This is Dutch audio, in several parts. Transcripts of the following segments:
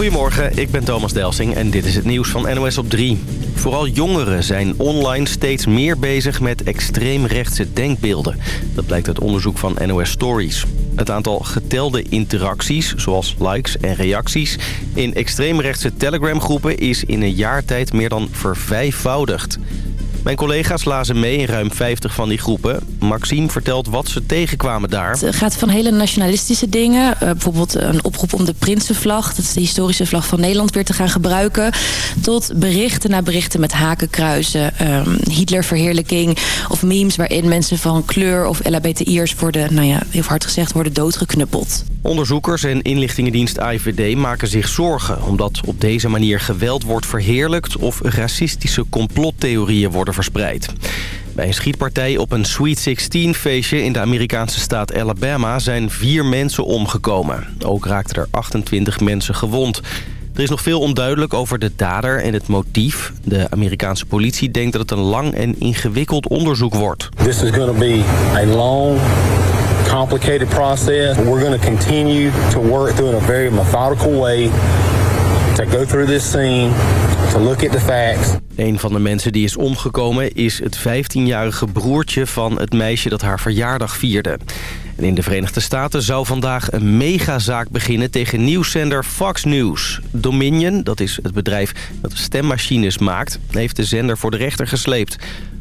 Goedemorgen, ik ben Thomas Delsing en dit is het nieuws van NOS op 3. Vooral jongeren zijn online steeds meer bezig met extreemrechtse denkbeelden. Dat blijkt uit onderzoek van NOS Stories. Het aantal getelde interacties, zoals likes en reacties... in extreemrechtse Telegram-groepen is in een jaar tijd meer dan vervijfvoudigd. Mijn collega's lazen mee in ruim 50 van die groepen. Maxime vertelt wat ze tegenkwamen daar. Het gaat van hele nationalistische dingen. Uh, bijvoorbeeld een oproep om de Prinsenvlag. Dat is de historische vlag van Nederland weer te gaan gebruiken. Tot berichten naar berichten met hakenkruisen. Um, Hitlerverheerlijking. Of memes waarin mensen van kleur of LHBTI'ers worden, nou ja, heel hard gezegd, worden doodgeknuppeld. Onderzoekers en inlichtingendienst AIVD maken zich zorgen... omdat op deze manier geweld wordt verheerlijkt... of racistische complottheorieën worden verspreid. Bij een schietpartij op een Sweet 16-feestje in de Amerikaanse staat Alabama... zijn vier mensen omgekomen. Ook raakten er 28 mensen gewond. Er is nog veel onduidelijk over de dader en het motief. De Amerikaanse politie denkt dat het een lang en ingewikkeld onderzoek wordt. This is going to be a long complicated process. We're going to continue to work through in a very methodical way to go through this scene, to look at the facts. Een van de mensen die is omgekomen is het 15-jarige broertje van het meisje dat haar verjaardag vierde. En in de Verenigde Staten zou vandaag een megazaak beginnen tegen nieuwszender Fox News. Dominion, dat is het bedrijf dat stemmachines maakt, heeft de zender voor de rechter gesleept.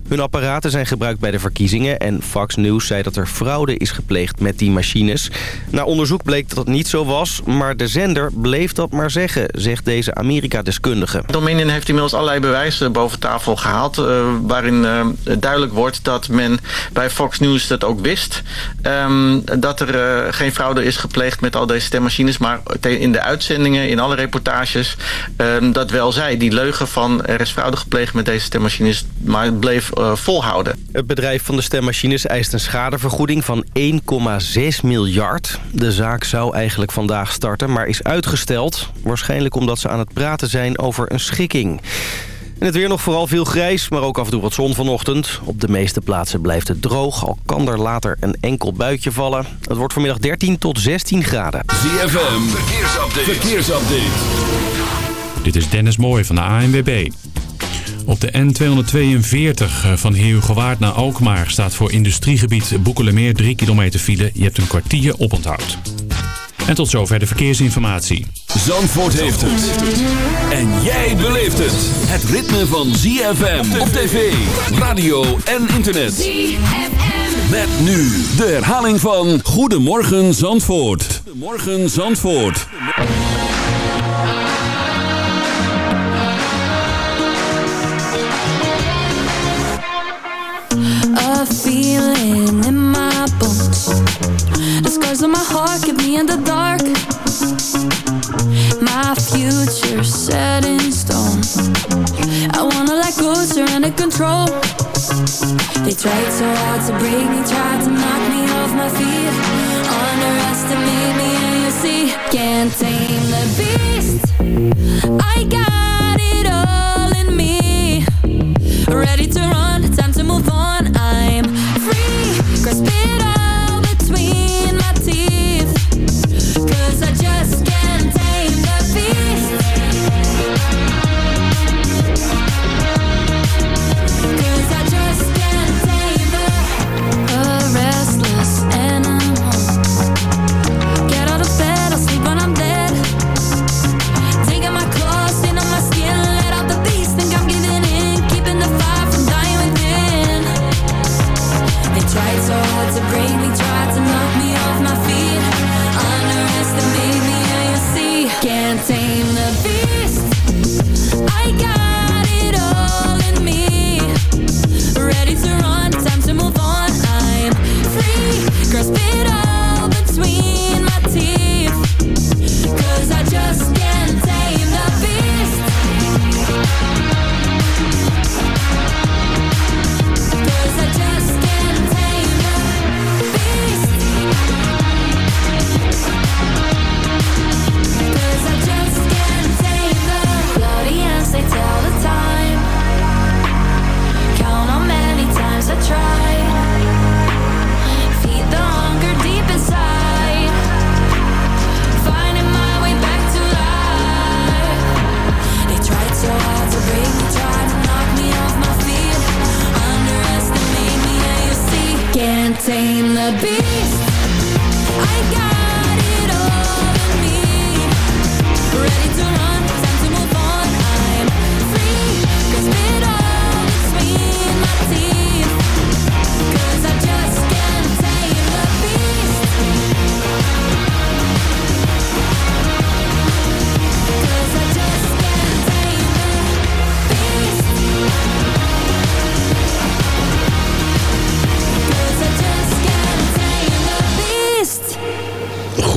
Hun apparaten zijn gebruikt bij de verkiezingen... en Fox News zei dat er fraude is gepleegd met die machines. Na onderzoek bleek dat het niet zo was... maar de zender bleef dat maar zeggen, zegt deze Amerika-deskundige. Dominion heeft inmiddels allerlei bewijzen boven tafel gehaald... Uh, waarin uh, duidelijk wordt dat men bij Fox News dat ook wist. Um, dat er uh, geen fraude is gepleegd met al deze stemmachines... maar in de uitzendingen, in alle reportages... Um, dat wel zij, die leugen van er is fraude gepleegd met deze stemmachines... maar het bleef uh, volhouden. Het bedrijf van de stemmachines eist een schadevergoeding van 1,6 miljard. De zaak zou eigenlijk vandaag starten, maar is uitgesteld. Waarschijnlijk omdat ze aan het praten zijn over een schikking. En het weer nog vooral veel grijs, maar ook af en toe wat zon vanochtend. Op de meeste plaatsen blijft het droog, al kan er later een enkel buitje vallen. Het wordt vanmiddag 13 tot 16 graden. ZFM, verkeersupdate. verkeersupdate. Dit is Dennis Mooij van de ANWB. Op de N242 van Heerhugowaard naar Alkmaar staat voor industriegebied Boekelemeer 3 kilometer file. Je hebt een kwartier oponthoud. En tot zover de verkeersinformatie. Zandvoort heeft het. En jij beleeft het. Het ritme van ZFM op tv, radio en internet. ZFM. Met nu de herhaling van Goedemorgen Zandvoort. Goedemorgen Zandvoort. Feeling in my bones. The scars on my heart keep me in the dark. My future set in stone. I wanna let go, surrender control. They tried so hard to break me Tried to knock me off my feet. Underestimate me and you see Can't tame the beast. I got it all in me. Ready to run, time to move on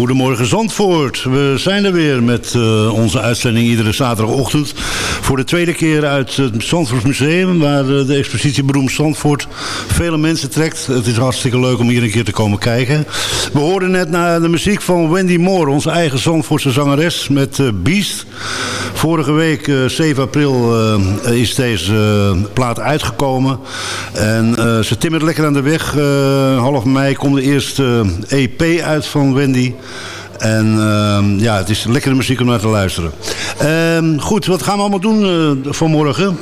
Goedemorgen Zandvoort. We zijn er weer met eh, onze uitzending iedere zaterdagochtend. Voor de tweede keer uit het Zandvoort Museum, waar eh, de expositie Beroemd Zandvoort vele mensen trekt. Het is hartstikke leuk om hier een keer te komen kijken. We hoorden net naar de muziek van Wendy Moore, onze eigen Zandvoortse zangeres, met eh, Beast. Vorige week, eh, 7 april, eh, is deze eh, plaat uitgekomen. En eh, ze timmert lekker aan de weg. Eh, half mei komt de eerste EP uit van Wendy. En ehm, ja, het is lekkere muziek om naar te luisteren. Ehm, goed, wat gaan we allemaal doen eh, vanmorgen?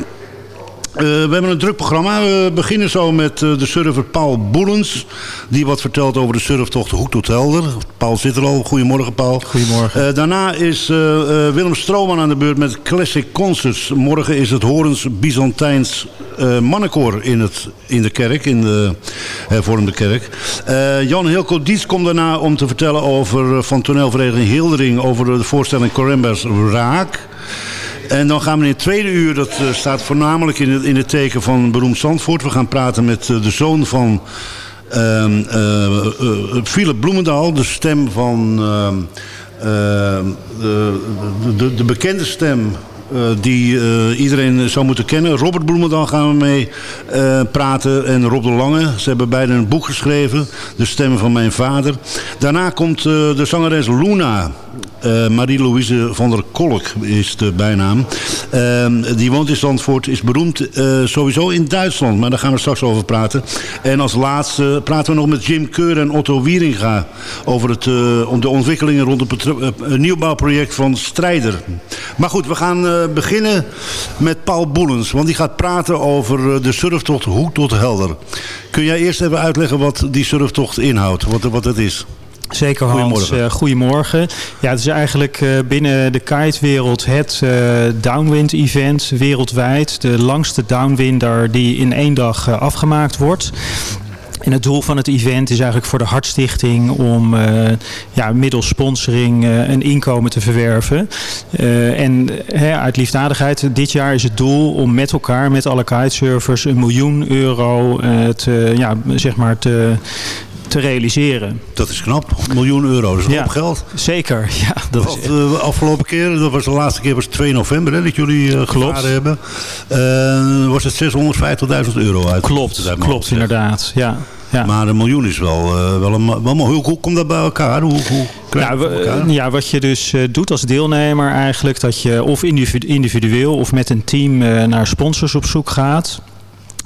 Eh, we hebben een druk programma. We beginnen zo met eh, de surfer Paul Boelens. Die wat vertelt over de surftocht Hoek tot Helder. Paul zit er al. Goedemorgen Paul. Goedemorgen. Eh, daarna is Willem Strooman aan de beurt met Classic Concerts. Morgen is het Horens Byzantijns mannenkoor in, het, in de kerk, in de hervormde kerk. Jan Hilco Dietz komt daarna om te vertellen over, van toneelvereniging Hildering... over de voorstelling Corembers Raak... En dan gaan we in het tweede uur, dat eh, staat voornamelijk in het, in het teken van beroemd Zandvoort. We gaan praten met eh, de zoon van ehm, eh, Philip Bloemendaal, de stem van ehm, ehm, de, de, de bekende stem die iedereen zou moeten kennen. Robert Bloemendaal gaan we mee praten en Rob de Lange. Ze hebben beiden een boek geschreven, De Stem van Mijn Vader. Daarna komt de zangeres Luna. Eh, Marie-Louise van der Kolk is de bijnaam. Ehm, die woont in Zandvoort, is beroemd eh, sowieso in Duitsland. Maar daar gaan we straks over praten. En als laatste praten we nog met Jim Keur en Otto Wieringa... over het, eh, de ontwikkelingen rond het nieuwbouwproject van Strijder. Maar goed, we gaan beginnen met Paul Boelens. Want die gaat praten over de surftocht Hoek tot Helder. Kun jij eerst even uitleggen wat die surftocht inhoudt? Wat, wat het is? Zeker Hans, Goedemorgen. Eh, goedemorgen. Ja, het is eigenlijk eh, binnen de kitewereld het eh, downwind event wereldwijd. De langste downwinder die in één dag afgemaakt wordt. En het doel van het event is eigenlijk voor de Hartstichting om ja, middels sponsoring eh, een inkomen te verwerven. En hè, uit liefdadigheid, dit jaar is het doel om met elkaar, met alle kitesurfers, een miljoen euro te, ja, zeg maar te, te realiseren. Dat is knap. Een miljoen euro. Dat is Ja. geld. Zeker, ja. Dat is, eh, afgelopen keer, dat was de laatste keer was 2 november hè, dat jullie uh, Klopt. hebben. Eh, was het 650.000 euro uit. klopt, uit klopt inderdaad. Ja, ja. Maar een miljoen is wel, wel een wel. Hoe, hoe komt dat bij elkaar? Hoe, hoe krijg je Ja, dat we- voor elkaar? ja, wat je dus doet als deelnemer eigenlijk, dat je of individu- individueel of met een team naar sponsors op zoek gaat.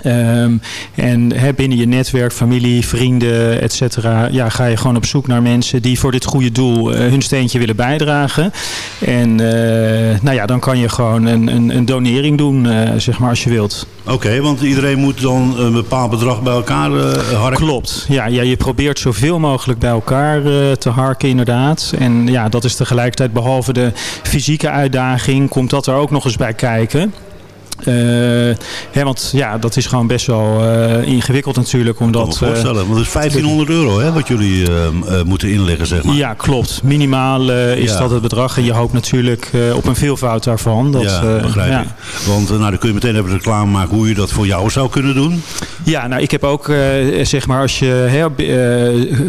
Ehm, en binnen je netwerk, familie, vrienden, et cetera, ja, ga je gewoon op zoek naar mensen die voor dit goede doel eh, hun steentje willen bijdragen. En eh, nou ja, dan kan je gewoon een, een, een donering doen, eh, zeg maar, als je wilt. Oké, want iedereen moet dan een bepaald bedrag bij elkaar harken. Klopt. Ja, ja, je probeert zoveel mogelijk bij elkaar te harken inderdaad. En ja, dat is tegelijkertijd behalve de fysieke uitdaging, komt dat er ook nog eens bij kijken. Eh, hè, want ja, dat is gewoon best wel eh, ingewikkeld natuurlijk. Ik kan me Omdat, eh, voorstellen, want het is 1500 euro hè, wat jullie eh, eh, moeten inleggen, zeg maar. ja, klopt. Minimaal is Ja. dat het bedrag. En je hoopt natuurlijk op een veelvoud daarvan. Dat, ja, begrijp ja. ik. Want nou, dan kun je meteen even reclame maken hoe je dat voor jou zou kunnen doen. Ja, nou ik heb ook, zeg maar, als je hè,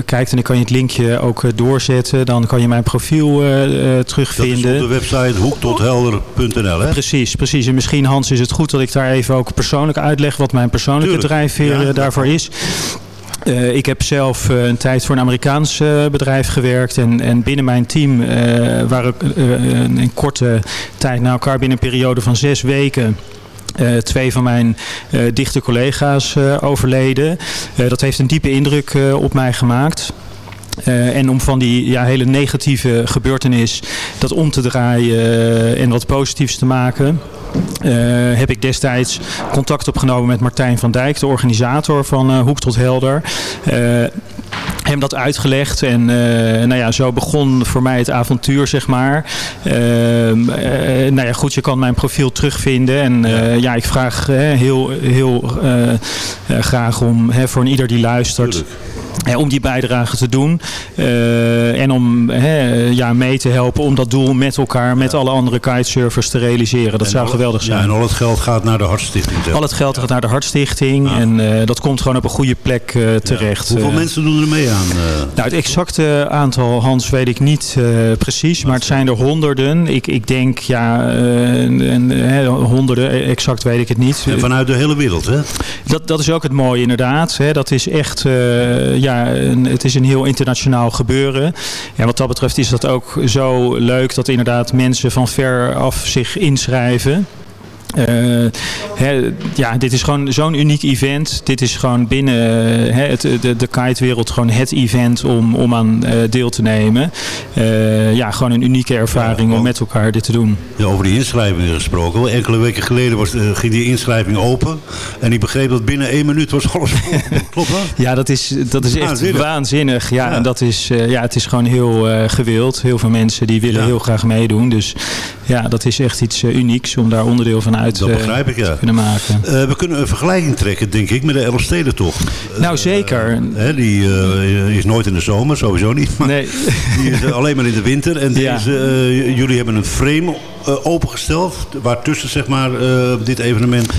kijkt en ik kan je het linkje ook doorzetten, dan kan je mijn profiel eh, Dat is terugvinden. op de website hoektothelder.nl hè? Precies, precies. En misschien Hans is het goed dat ik daar even ook persoonlijk uitleg wat mijn persoonlijke Tuurlijk. drijfveer Ja. eh, daarvoor is. Eh, ik heb zelf eh, een tijd voor een Amerikaans bedrijf gewerkt. En, en binnen mijn team waren een, een korte tijd na elkaar binnen een periode van zes weken. twee van mijn dichte collega's overleden. Dat heeft een diepe indruk op mij gemaakt. Eh, en om van die ja, hele negatieve gebeurtenis dat om te draaien eh, en wat positiefs te maken. heb ik destijds contact opgenomen met Martijn van Dijk, de organisator van Hoek tot Helder hem dat uitgelegd en uh, nou ja, zo begon voor mij het avontuur, zeg maar. Uh, nou ja, goed, je kan mijn profiel terugvinden en ja. ja. ik vraag heel, heel graag om voor een ieder die luistert om die bijdrage te doen. En om ja, mee te helpen om dat doel met elkaar, met alle andere kitesurfers te realiseren. Dat zou geweldig zijn. Ja, en al het geld gaat naar de Hartstichting. Al het geld gaat naar de Hartstichting. En dat komt gewoon op een goede plek terecht. Hoeveel mensen doen er mee aan? Nou, het exacte aantal, Hans, weet ik niet precies. Maar het zijn er honderden. Ik, ik denk, ja, en, honderden. Exact weet ik het niet. En vanuit de hele wereld, hè? Dat, dat is ook het mooie, inderdaad. Hè. Dat is echt, ja, het is een heel internationaal gebeuren. En wat dat betreft is dat ook zo leuk dat inderdaad mensen van ver af zich inschrijven. Uh, ja, dit is gewoon zo'n uniek event. Dit is gewoon binnen het, de, de kitewereld gewoon het event om, om aan uh, deel te nemen. Uh, ja, gewoon een unieke ervaring om met elkaar dit te doen. Ja, over die inschrijvingen gesproken. Enkele weken geleden was, ging die inschrijving open. En ik begreep dat binnen één minuut was alles Klopt dat? Ja, dat is, dat is echt waanzinnig. waanzinnig. Ja, ja, En dat is, ja, het is gewoon heel gewild. Heel veel mensen die willen heel graag meedoen. Dus ja, dat is echt iets unieks om daar onderdeel van uit dat eh, begrijp ik, ja. kunnen maken. Uh, we kunnen een vergelijking trekken, denk ik, met de Elfstedentocht. Nou, zeker. Uh, die is nooit in de zomer, sowieso niet. Maar nee. Die is alleen maar in de winter. En deze, jullie hebben een frame opengesteld, waartussen zeg maar dit evenement...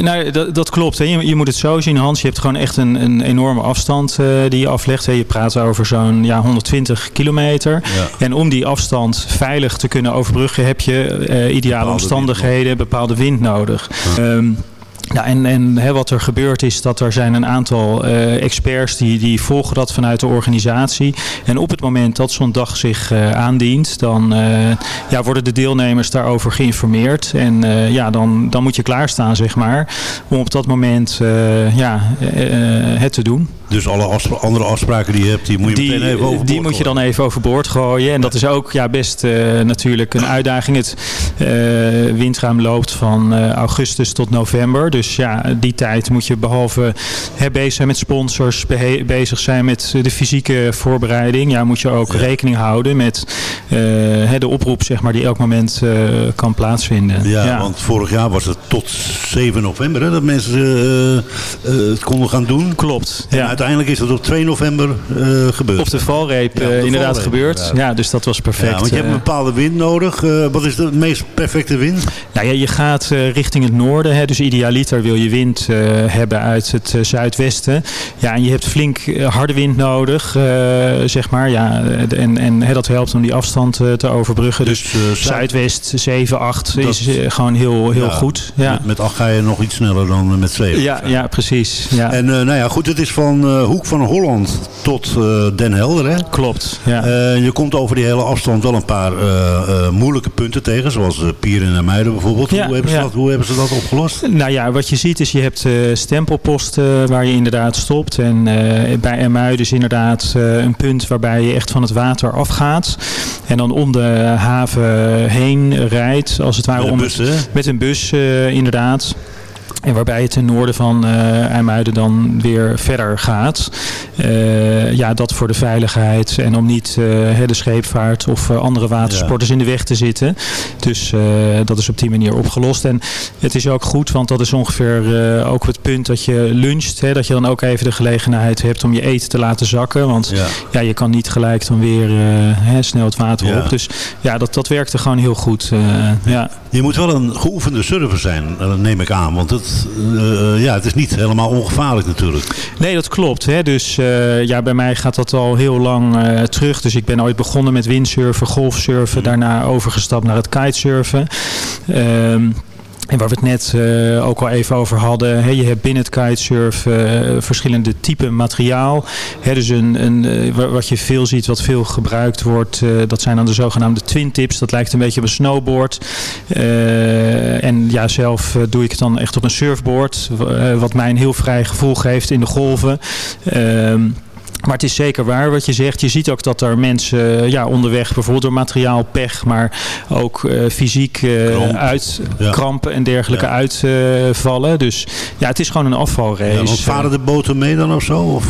nou, dat, dat klopt. Hè. Je, je, moet het zo zien, Hans. Je hebt gewoon echt een, een enorme afstand die je aflegt. Hè. Je praat over zo'n ja, 120 kilometer. Ja. En om die afstand veilig te kunnen overbruggen heb je ideale omstandigheden, bepaalde wind nodig. Um, ja, en en wat er gebeurt is dat er zijn een aantal uh, experts die, die volgen dat vanuit de organisatie. En op het moment dat zo'n dag zich uh, aandient, dan uh, ja, worden de deelnemers daarover geïnformeerd. En ja, dan, dan moet je klaarstaan, zeg maar, om op dat moment ja, het te doen. Dus alle afspra andere afspraken die je hebt, die moet je die, meteen even overboord Die moet je dan even overboord gooien. En dat is ook ja, best natuurlijk een uitdaging. Het windruim loopt van augustus tot november. Dus ja, die tijd moet je behalve hè, bezig zijn met sponsors, bezig zijn met de fysieke voorbereiding. Ja, moet je ook rekening houden met uh, de oproep zeg maar, die elk moment uh, kan plaatsvinden. Ja, want vorig jaar was het tot 7 november hè, dat mensen uh, het konden gaan doen. Klopt. En uiteindelijk is dat op 2 november gebeurd. Op de valreep ja, de inderdaad valreep, gebeurd. Inderdaad. Ja, dus dat was perfect. Ja, want je hebt een bepaalde wind nodig. wat is de meest perfecte wind? Nou ja, je gaat richting het noorden. Hè, dus idealiter wil je wind hebben uit het zuidwesten. Ja, en je hebt flink harde wind nodig, zeg maar. Ja, en en hè, dat helpt om die afstand te overbruggen. Dus, dus zuidwest 7, 8 dat, is gewoon heel, heel ja, goed. Ja. Met, met 8 ga je nog iets sneller dan met 7. Ja, ja precies. Ja. En nou ja, goed, het is van Hoek van Holland tot Den Helder, hè? Klopt, ja. je komt over die hele afstand wel een paar moeilijke punten tegen, zoals Pieren en Muiden bijvoorbeeld. Ja, hoe, hebben ze dat, hoe hebben ze dat opgelost? Nou ja, wat je ziet is je hebt stempelposten waar je inderdaad stopt. En bij Ermuiden is inderdaad een punt waarbij je echt van het water afgaat. En dan om de haven heen rijdt. Als het ware met een bus, het, met een bus inderdaad. En waarbij het ten noorden van uh, IJmuiden dan weer verder gaat. Uh, ja, dat voor de veiligheid en om niet uh, de scheepvaart of andere watersporters ja. in de weg te zitten. Dus dat is op die manier opgelost. En het is ook goed, want dat is ongeveer ook het punt dat je luncht. Hè, dat je dan ook even de gelegenheid hebt om je eten te laten zakken. Want ja, ja je kan niet gelijk dan weer hè, snel het water ja. op. Dus ja, dat, dat werkte gewoon heel goed. ja. Je moet wel een geoefende surfer zijn, neem ik aan. Want uh, ja, het is niet helemaal ongevaarlijk natuurlijk. Nee, dat klopt. Hè. Dus uh, ja, bij mij gaat dat al heel lang uh, terug. Dus ik ben ooit begonnen met windsurfen, golfsurfen. Mm. Daarna overgestapt naar het kitesurfen. Ehm, en waar we het net uh, ook al even over hadden. Je hebt binnen het kitesurf uh, verschillende typen materiaal. Hè, dus een, een, uh, wat je veel ziet, wat veel gebruikt wordt. dat zijn dan de zogenaamde twin tips. Dat lijkt een beetje op een snowboard. en ja, zelf doe ik het dan echt op een surfboard. wat mij een heel vrij gevoel geeft in de golven. Maar het is zeker waar wat je zegt. Je ziet ook dat er mensen eh, ja, onderweg, bijvoorbeeld door materiaal, pech, maar ook uh, fysiek uh, Kramp. uit, ja. krampen en dergelijke ja. uitvallen. dus ja, het is gewoon een afvalrace. Ja, varen de boten mee dan of zo? Of?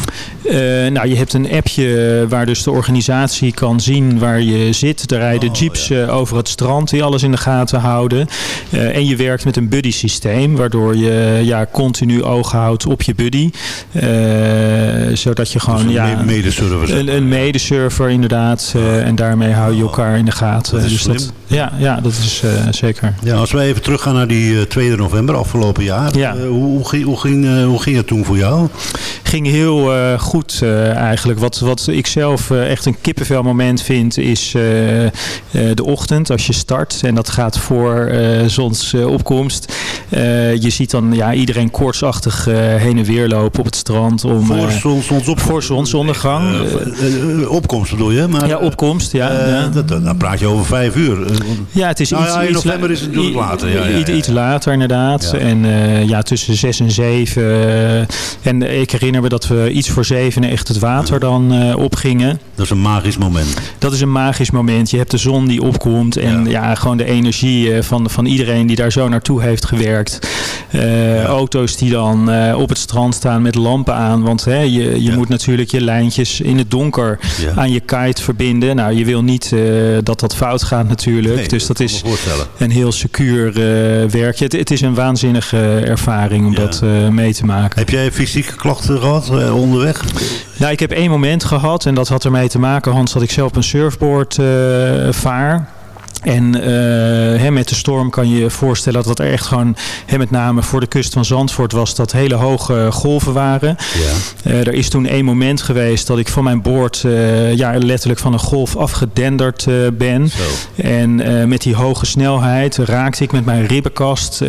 nou, je hebt een appje waar dus de organisatie kan zien waar je zit. Er rijden oh, jeeps over het strand die alles in de gaten houden. en je werkt met een buddy systeem, waardoor je ja, continu oog houdt op je buddy. zodat je gewoon... Ja, medeserver. Een, een medeserver inderdaad. Uh, en daarmee hou je elkaar in de gaten. Dat is dus dat, ja, ja, dat is uh, zeker. Ja, als we even teruggaan naar die uh, 2 november afgelopen jaar. Ja. hoe, hoe, ging, hoe, ging, hoe ging het toen voor jou? Ging heel goed eigenlijk. Wat, wat ik zelf echt een kippenvel moment vind is de ochtend als je start. En dat gaat voor zonsopkomst. je ziet dan ja, iedereen koortsachtig heen en weer lopen op het strand. Om, voor zonsopkomst? Voor zonsondergang. Uh, opkomst bedoel je? Maar, ja, opkomst. Ja, ja. Dat, dan praat je over vijf uur. Ja, het is nou, iets, ja, in iets november is het natuurlijk later. Ja, iets, iets later inderdaad. En ja, tussen zes en zeven. en ik herinner me dat we iets voor zeven echt het water dan opgingen. Dat is een magisch moment. Dat is een magisch moment. Je hebt de zon die opkomt. En ja, gewoon de energie van, van iedereen die daar zo naartoe heeft gewerkt. Auto's die dan op het strand staan met lampen aan. Want hè, je, je moet natuurlijk je lijntjes in het donker Ja. aan je kite verbinden. Nou, je wil niet uh, dat dat fout gaat natuurlijk. Nee, dus dat is een heel secuur uh, werkje. Het, het, is een waanzinnige ervaring om Ja. dat uh, mee te maken. Heb jij fysieke klachten gehad eh, onderweg? Nou, ik heb één moment gehad en dat had ermee te maken, Hans, dat ik zelf een surfboard vaar. En uh, hè, met de storm kan je je voorstellen dat er echt gewoon, hè, met name voor de kust van Zandvoort, was dat hele hoge golven waren. Ja. Uh, er is toen één moment geweest dat ik van mijn boord uh, ja, letterlijk van een golf afgedenderd ben. Zo. En met die hoge snelheid raakte ik met mijn ribbenkast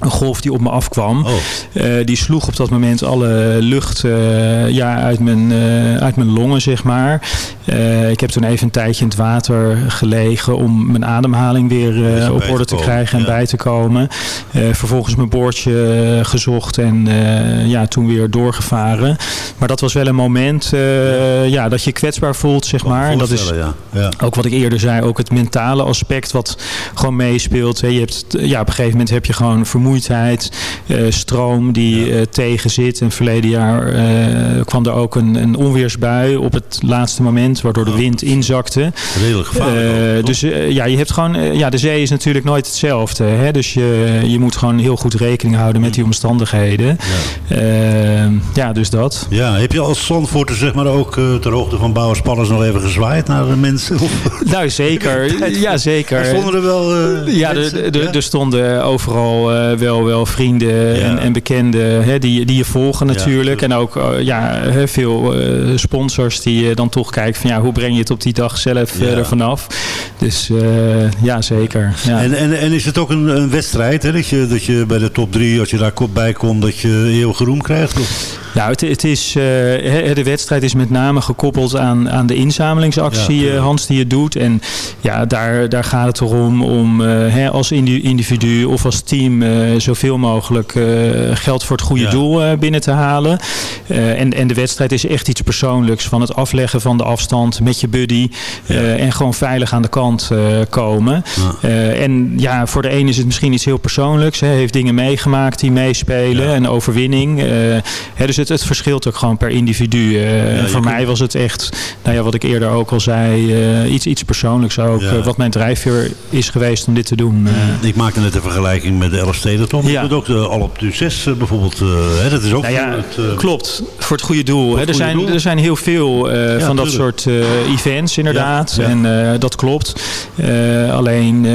een golf die op me afkwam. Oh. Uh, die sloeg op dat moment alle lucht uh, ja, uit, mijn, uh, uit mijn longen, zeg maar. ik heb toen even een tijdje in het water gelegen om mijn ademhaling weer op orde te, krijgen en ja. bij te komen. vervolgens mijn boordje gezocht en ja, toen weer doorgevaren. Maar dat was wel een moment ja, dat je kwetsbaar voelt, zeg maar. En dat is ja. Ja. ook wat ik eerder zei, ook het mentale aspect wat gewoon meespeelt. Je hebt, ja, op een gegeven moment heb je gewoon vermoeidheid vermoeidheid, uh, stroom die uh, tegen zit. En verleden jaar uh, kwam er ook een, een, onweersbui op het laatste moment, waardoor de wind inzakte. Redelijk gevaarlijk. dus ja, je hebt gewoon, ja, de zee is natuurlijk nooit hetzelfde. Hè? Dus je, je moet gewoon heel goed rekening houden met die omstandigheden. Ja, ja dus dat. Ja, heb je als Zandvoorter zeg maar ook ter hoogte van Bouwerspanners nog even gezwaaid naar de mensen? nou, zeker. Ja, zeker. Er stonden er wel Ja, er, er stonden overal wel, wel vrienden en, en, bekenden hè, die, die je volgen natuurlijk. En ook uh, ja, veel uh, sponsors die dan toch kijken van ja, hoe breng je het op die dag zelf ja. er vanaf. Dus ja, zeker. Ja. En, en, en is het ook een, een wedstrijd hè, dat, je, dat je bij de top 3, als je daar bij komt, dat je heel geroem krijgt? Of? Nou, het, het is, de wedstrijd is met name gekoppeld aan, aan de inzamelingsactie, ja, Hans, die je doet. En ja, daar, daar gaat het erom om hè, als individu of als team zoveel mogelijk uh, geld voor het goede ja. doel uh, binnen te halen. En, en de wedstrijd is echt iets persoonlijks. Van het afleggen van de afstand met je buddy. Ja. en gewoon veilig aan de kant komen. Ja. en ja, voor de een is het misschien iets heel persoonlijks. Hij heeft dingen meegemaakt die meespelen. Een overwinning. Hè, dus het, het verschilt ook gewoon per individu. voor mij was het echt, nou ja, wat ik eerder ook al zei, iets, iets persoonlijks ook. wat mijn drijfveer is geweest om dit te doen. ik maakte net een vergelijking met de Ja. Je ook de Alp du 6 bijvoorbeeld. Uh, hè, dat is ook nou ja, het, uh, klopt, voor het goede doel. Er, goede zijn, doel. er zijn heel veel uh, ja, van dat tuurlijk. soort events inderdaad. En dat klopt. alleen,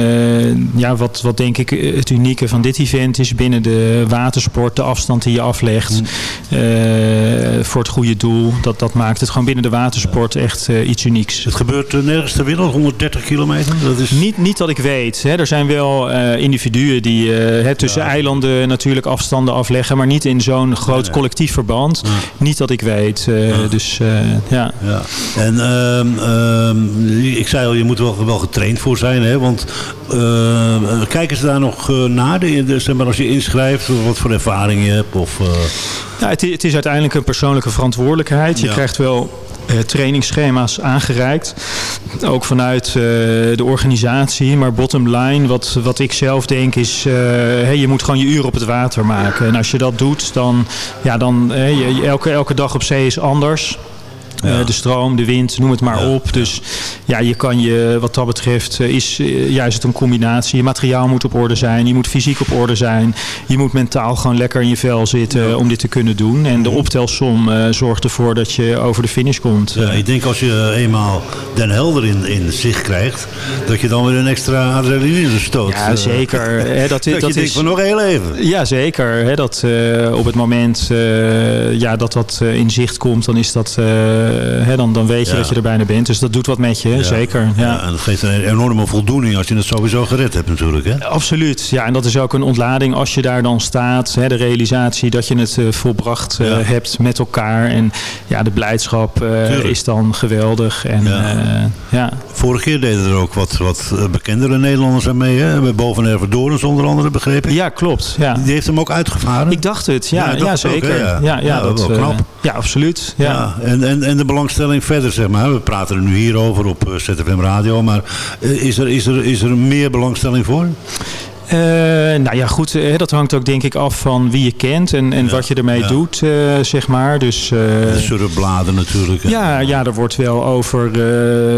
ja, wat, wat denk ik het unieke van dit event is binnen de watersport, de afstand die je aflegt Hmm. voor het goede doel. Dat, dat maakt het gewoon binnen de watersport echt iets unieks. Het gebeurt nergens ter wereld, 130 kilometer? Dat is... niet, niet dat ik weet. Hè. Er zijn wel individuen die uh, tussen tussen eilanden natuurlijk afstanden afleggen, maar niet in zo'n groot collectief verband. Niet dat ik weet. Uh, Dus ja. ja. En ehm, ehm, ik zei al, je moet er wel, wel getraind voor zijn, hè? want kijken ze daar nog naar, de, zeg maar als je inschrijft, wat voor ervaring je hebt? Of, ja, het, het, is uiteindelijk een persoonlijke verantwoordelijkheid. Je krijgt wel uh, trainingsschema's aangereikt. Ook vanuit uh, de organisatie. Maar bottom line, wat, wat ik zelf denk is... Uh, hey, je moet gewoon je uur op het water maken. En als je dat doet, dan... Ja, dan hey, elke, elke dag op zee is anders. Ja. de stroom, de wind, noem het maar op. Dus ja, je kan je, wat dat betreft, is, ja, is het een combinatie. Je materiaal moet op orde zijn, je moet fysiek op orde zijn. Je moet mentaal gewoon lekker in je vel zitten om dit te kunnen doen. En de optelsom uh, zorgt ervoor dat je over de finish komt. Ja, ik denk als je eenmaal Den Helder in, in zicht krijgt, dat je dan weer een extra adrenaline stoot. Ja, zeker. He, dat, dat, dat je is, van nog heel even. Ja, zeker. He, dat uh, op het moment ja, dat dat in zicht komt, dan is dat hè, dan, dan weet je dat je er bijna bent. Dus dat doet wat met je, zeker. Ja. en dat geeft een enorme voldoening als je het sowieso gered hebt natuurlijk. Hè? Absoluut. Ja, en dat is ook een ontlading als je daar dan staat. Hè, de realisatie dat je het uh, volbracht uh, hebt met elkaar. En ja, de blijdschap is dan geweldig. En, ja. Vorige keer deden er ook wat, wat bekendere Nederlanders aan mee. Hè? Boven Dorens onder andere begrepen. Ja, klopt. Ja. Die heeft hem ook uitgevaren? Ik dacht het, ja, ja, zeker. Ook, ja. Ja, dat, knap. ja, absoluut. Ja. En, en, en belangstelling verder, zeg maar. We praten er nu hier over op ZFM Radio. Maar is er, is er, is er meer belangstelling voor? Uh, nou ja, goed, uh, dat hangt ook denk ik af van wie je kent en, en ja, wat je ermee ja. doet, uh, zeg maar. Dus, surfbladen natuurlijk. Ja, ja, er wordt wel over,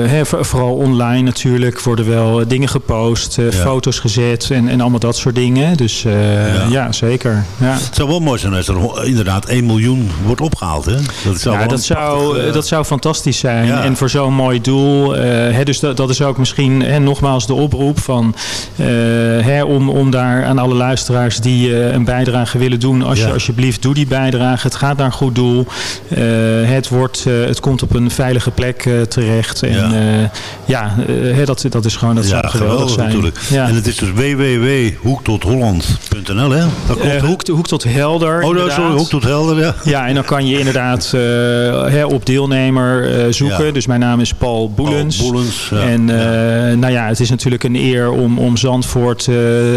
hè, vooral online natuurlijk, worden wel dingen gepost, ja. foto's gezet en, en allemaal dat soort dingen. Dus ja. ja. zeker. Ja. Het zou wel mooi zijn als er inderdaad 1 miljoen wordt opgehaald. Hè? Dat zou, ja, dat zou, prachtig, dat zou fantastisch zijn. En voor zo'n mooi doel, hè, dus dat, dat is ook misschien hè, nogmaals de oproep van hè, om om, om daar aan alle luisteraars die uh, een bijdrage willen doen. Als ja. je alsjeblieft doe die bijdrage. Het gaat naar een goed doel. Uh, het, wordt, uh, het komt op een veilige plek terecht. En ja, ja dat, dat is gewoon dat zou geweldig, geweldig zijn. Natuurlijk. Ja. En het is dus www.hoektotholland.nl hè? Dat klopt, hoek, hoek tot helder. Oh, sorry, hoek tot helder, ja. Ja, en dan kan je inderdaad hè, op deelnemer zoeken. Dus mijn naam is Paul Boelens. Paul Boelens en nou ja, het is natuurlijk een eer om, om Zandvoort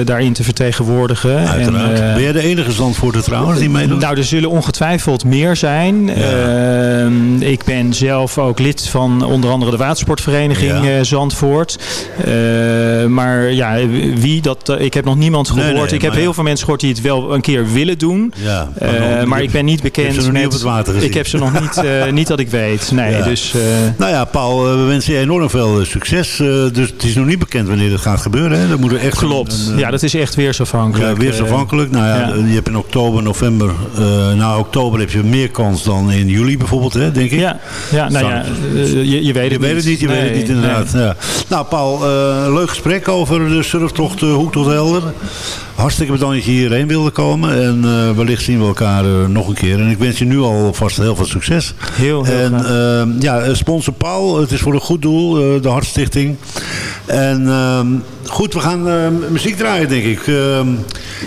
daarin te vertegenwoordigen. Uiteraard. En, uh, ben jij de enige Zandvoorter trouwens die meedoet? Nou, er zullen ongetwijfeld meer zijn. Uh, ik ben zelf ook lid van onder andere de watersportvereniging ja. Zandvoort. Uh, maar ja, wie dat... ik heb nog niemand gehoord. Nee, nee, ik heb heel veel mensen gehoord die het wel een keer willen doen. Ja, maar, maar ik ben niet bekend met... Niet op het water gezien. Ik heb ze nog niet, niet dat ik weet. Nee, ja. dus... nou ja, Paul, we wensen je enorm veel succes. dus het is nog niet bekend wanneer het gaat gebeuren. Hè? Dat moet er echt Klopt. Een, ja, dat is echt weersafhankelijk. Ja, weersafhankelijk. Nou ja, ja, je hebt in oktober, november. Uh, nou, oktober heb je meer kans dan in juli bijvoorbeeld, hè, denk ik. Ja, ja nou ja, je, je weet het je niet. Weet het niet je nee, weet het niet, inderdaad. Nee. Ja. Nou, Paul, uh, leuk gesprek over de surftocht Hoek tot Helder. Hartstikke bedankt dat je hierheen wilde komen. En uh, wellicht zien we elkaar nog een keer. En ik wens je nu alvast heel veel succes. Heel, heel En uh, ja, sponsor Paul. Het is voor een goed doel. de Hartstichting. En ehm, goed, we gaan muziek draaien denk ik. Ehm,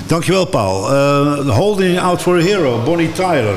dankjewel Paul. Holding Out for a Hero. Bonnie Tyler.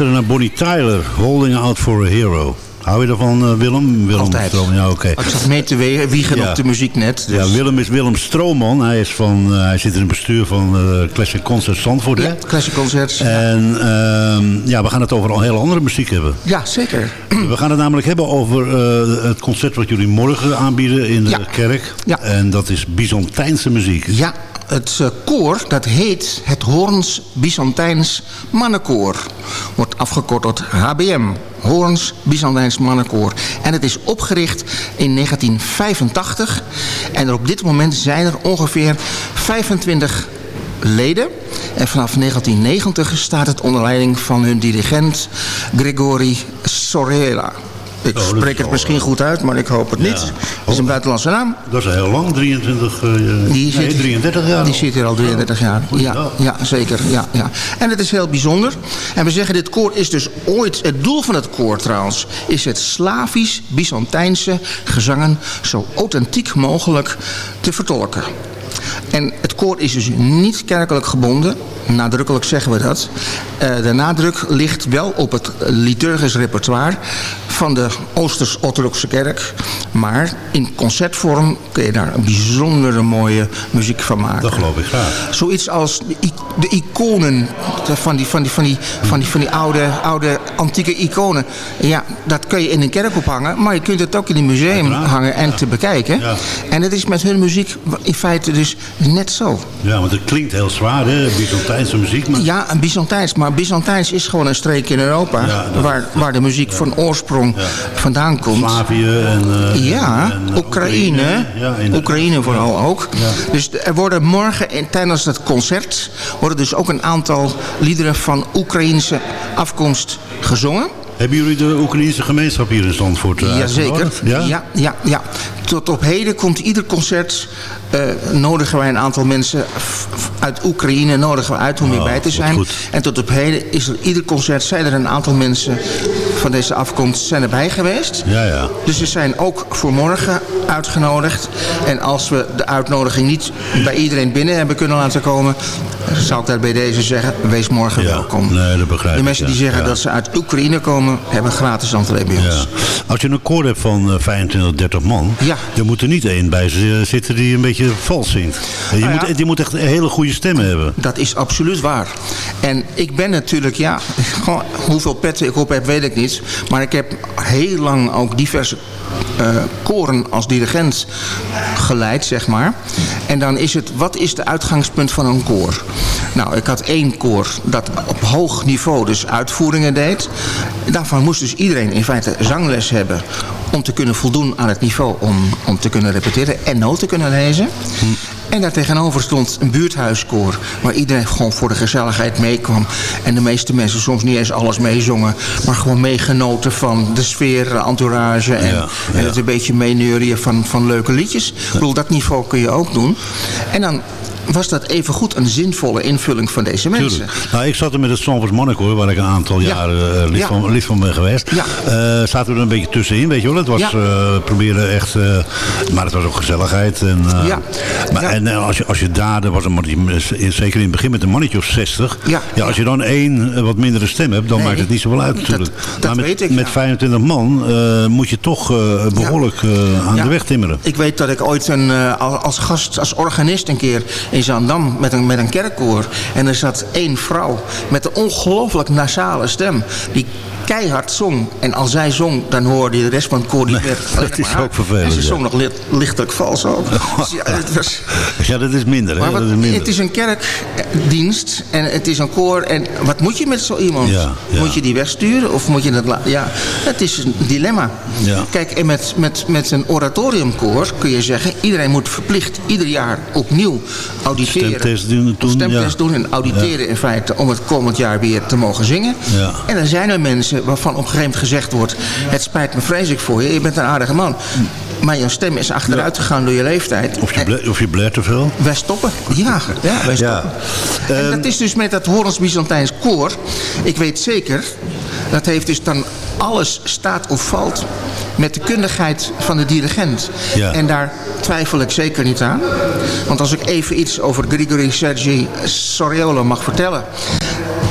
Luisteren naar Bonnie Tyler, Holding Out for a Hero. Hou je ervan, uh, Willem? Willem Altijd. Stroom, ja, oké. Ik zat mee te wiegen Ja. op de muziek net. Dus. Ja, Willem is Willem Strooman. Hij, is van, eh, hij zit in het bestuur van eh Classic Concert Zandvoort. Ja, Classic Concerts. En ehm, ja, we gaan het over al heel andere muziek hebben. Ja, zeker. We gaan het namelijk hebben over eh, het concert wat jullie morgen aanbieden in de Ja. kerk. Ja. En dat is Byzantijnse muziek. Ja, het eh, koor dat heet het Hoorns Byzantijns Mannenkoor. Wordt afgekort tot HBM. Hoorns Byzantijns Mannenkoor. En het is opgericht in 1985. En op dit moment zijn er ongeveer 25 leden. En vanaf 1990 staat het onder leiding van hun dirigent Grigori Sorella. Ik is spreek het misschien eh, goed uit, maar ik hoop het niet. Het is een buitenlandse naam. Dat is heel lang, 23, eh, Die nee, zit, 33 jaar. Die al. zit hier al 33 jaar. Ja, ja, zeker. Ja, ja. En het is heel bijzonder. En we zeggen, dit koor is dus ooit... Het doel van het koor trouwens... is het Slavisch-Byzantijnse gezangen... zo authentiek mogelijk te vertolken. En het koor is dus niet kerkelijk gebonden. Nadrukkelijk zeggen we dat. Eh, de nadruk ligt wel op het liturgisch repertoire van de Oosters-Orthodoxe Kerk. Maar in concertvorm kun je daar een bijzondere mooie muziek van maken. Dat geloof ik graag. Zoiets als de, iconen van die, van die, van die, van die, van die oude, oude antieke iconen. Ja, dat kun je in een kerk ophangen, maar je kunt het ook in een museum hangen en ja. te bekijken. Ja. En het is met hun muziek in feite dus net zo. Ja, want het klinkt heel zwaar, hè? Byzantijnse muziek. Maar... Ja, Byzantijns. Maar Byzantijns is gewoon een streek in Europa... Ja, dat- waar, waar de muziek van oorsprong vandaan komt. Slavië en... eh, Ja, en, eh, Oekraïne. Oekraïne vooral ook. Dus er worden morgen tijdens het concert... worden dus ook een aantal liederen van Oekraïnse afkomst gezongen. Hebben jullie de Oekraïnse gemeenschap hier in Zandvoort uh, Jazeker. Ja, ja, ja. Tot op heden komt ieder concert... eh, nodigen wij een aantal mensen uit Oekraïne nodigen we uit om Oh, hierbij te wat zijn. En tot op heden is er ieder concert... zijn er een aantal mensen van deze afkomst zijn erbij geweest. Ja, ja. Dus ze zijn ook voor morgen uitgenodigd. En als we de uitnodiging niet bij iedereen binnen hebben kunnen laten komen... zou ik daar bij deze zeggen, wees morgen Ja, welkom. nee, dat begrijp de mensen die zeggen dat ze uit Oekraïne komen... hebben gratis entree bij ons. Als je een koor hebt van eh, 25, 30 man, Ja. Er moet er niet één bij z- zitten die een beetje vals zingt. Je, Nou ja. moet, je moet echt een hele goede stem hebben. Dat is absoluut waar. En ik ben natuurlijk, ja, gewoon, hoeveel petten ik op heb, weet ik niet. Maar ik heb heel lang ook diverse eh, koren als dirigent geleid, zeg maar. En dan is het, wat is de uitgangspunt van een koor? Nou, ik had één koor dat op hoog niveau dus uitvoeringen deed. Daarvan moest dus iedereen in feite zangles hebben... om te kunnen voldoen aan het niveau om, om te kunnen repeteren en noten te kunnen lezen. En daar tegenover stond een buurthuiskoor... waar iedereen gewoon voor de gezelligheid meekwam. En de meeste mensen soms niet eens alles meezongen... maar gewoon meegenoten van de sfeer, de entourage... en, Ja, en ja. het een beetje meeneurien van, van leuke liedjes. Ik bedoel, dat niveau kun je ook doen. En dan was dat evengoed een zinvolle invulling van deze mensen. Tuurlijk. Nou, ik zat er met het Zandvoorts Monnicoor, waar ik een aantal Ja. jaren eh, lid, Ja. van, lid van ben geweest. Ja. Eh, zaten we er een beetje tussenin, weet je wel. Het was Ja. eh, proberen echt, maar het was ook gezelligheid. En, Ja. Maar. En als je, als je daar, er was een, mannetje, zeker in het begin met een mannetje of 60. Ja. als je dan één wat mindere stem hebt, dan Nee. maakt het niet zoveel uit natuurlijk. dat maar met, weet ik, met ja. 25 man moet je toch eh, behoorlijk eh, aan de weg timmeren. Ik weet dat ik ooit een, al- als gast, als organist een keer in Zaandam met een, met een kerkkoor. En er zat één vrouw met een ongelooflijk nasale stem. Die keihard zong. En als zij zong, dan hoorde je de rest van het koor niet Nee, meer. dat is ook vervelend, En ze ja. zong nog li- lichtelijk vals ook. Dus ja, het was, Ja, dat is minder. Maar wat- dat is minder. het is een kerkdienst en het is een koor. En wat moet je met zo iemand? Ja. Moet je die wegsturen of moet je het laten? Ja, het is een dilemma. Kijk, en met, met, met een oratoriumkoor kun je zeggen... iedereen moet verplicht ieder jaar opnieuw auditeren. Stemtest doen, Stemtest doen en auditeren in feite... om het komend jaar weer te mogen zingen. Ja. En dan zijn er mensen waarvan op een gegeven moment gezegd wordt... het spijt me vreselijk voor je, je bent een aardige man. Maar je stem is achteruit gegaan door je leeftijd. Of je, ble- of je blert te veel. wij stoppen. Ja, ja wij Ja. stoppen. En Ehm, dat is dus met dat Horens Byzantijns koor. Ik weet zeker, dat heeft dus dan alles staat of valt met de kundigheid van de dirigent. Ja. En daar twijfel ik zeker niet aan. Want als ik even iets over Grigori Sergi Soriolo mag vertellen.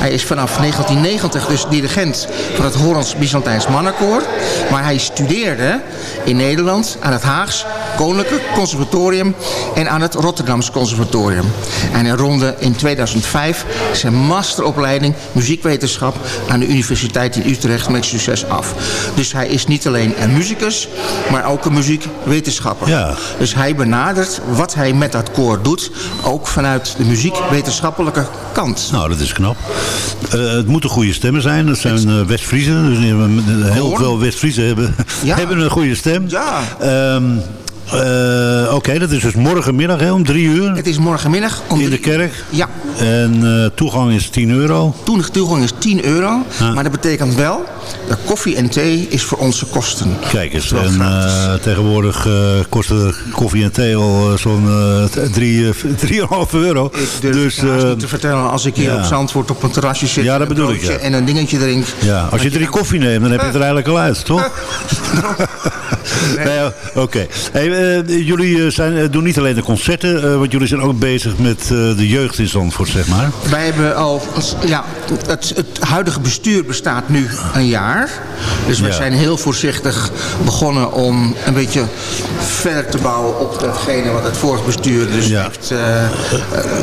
Hij is vanaf 1990 dus dirigent van het Hollands Byzantijns Mannenkoor. Maar hij studeerde in Nederland aan het Haags Koninklijk Conservatorium en aan het Rotterdams Conservatorium. En hij ronde in 2005 zijn masteropleiding muziekwetenschap aan de Universiteit in Utrecht met succes af. Dus hij is niet alleen een muzikus, maar ook een muziekwetenschapper. Ja. Dus hij benadert wat hij met dat koor doet, ook vanuit de muziekwetenschappelijke kant. Nou, dat is knap. Eh, het moeten goede stemmen zijn. Dat zijn uh, West-Friezen. Dus uh, heel veel West-Friezen hebben, Ja. hebben een goede stem. Ja. Ehm, eh, Oké, dat is dus morgenmiddag hè, om drie uur. Het is morgenmiddag om In de kerk. Ja, En eh, toegang is 10 euro. toen toegang is 10 euro. Maar dat betekent wel, dat koffie en thee is voor onze kosten. Kijk eens, en eh, tegenwoordig eh, kosten koffie en thee al zo'n eh, drie, eh, 3,5 euro. Ik Dus te vertellen als ik hier ja. op Zandvoort op een terrasje zit. Ja, dat bedoel ik, ja. En een dingetje drink. ja, als je drie koffie neemt, dan heb je het er eigenlijk al uit, toch? Nee, ja, Oké. Hey, eh, jullie eh, zijn, eh, doen niet alleen de concerten, want jullie zijn ook bezig met de jeugd in Zandvoort, zeg maar. Wij hebben al, ja, het, het huidige bestuur bestaat nu een jaar. Dus we Ja. zijn heel voorzichtig begonnen om een beetje verder te bouwen op datgene wat het vorige bestuur dus Ja. heeft,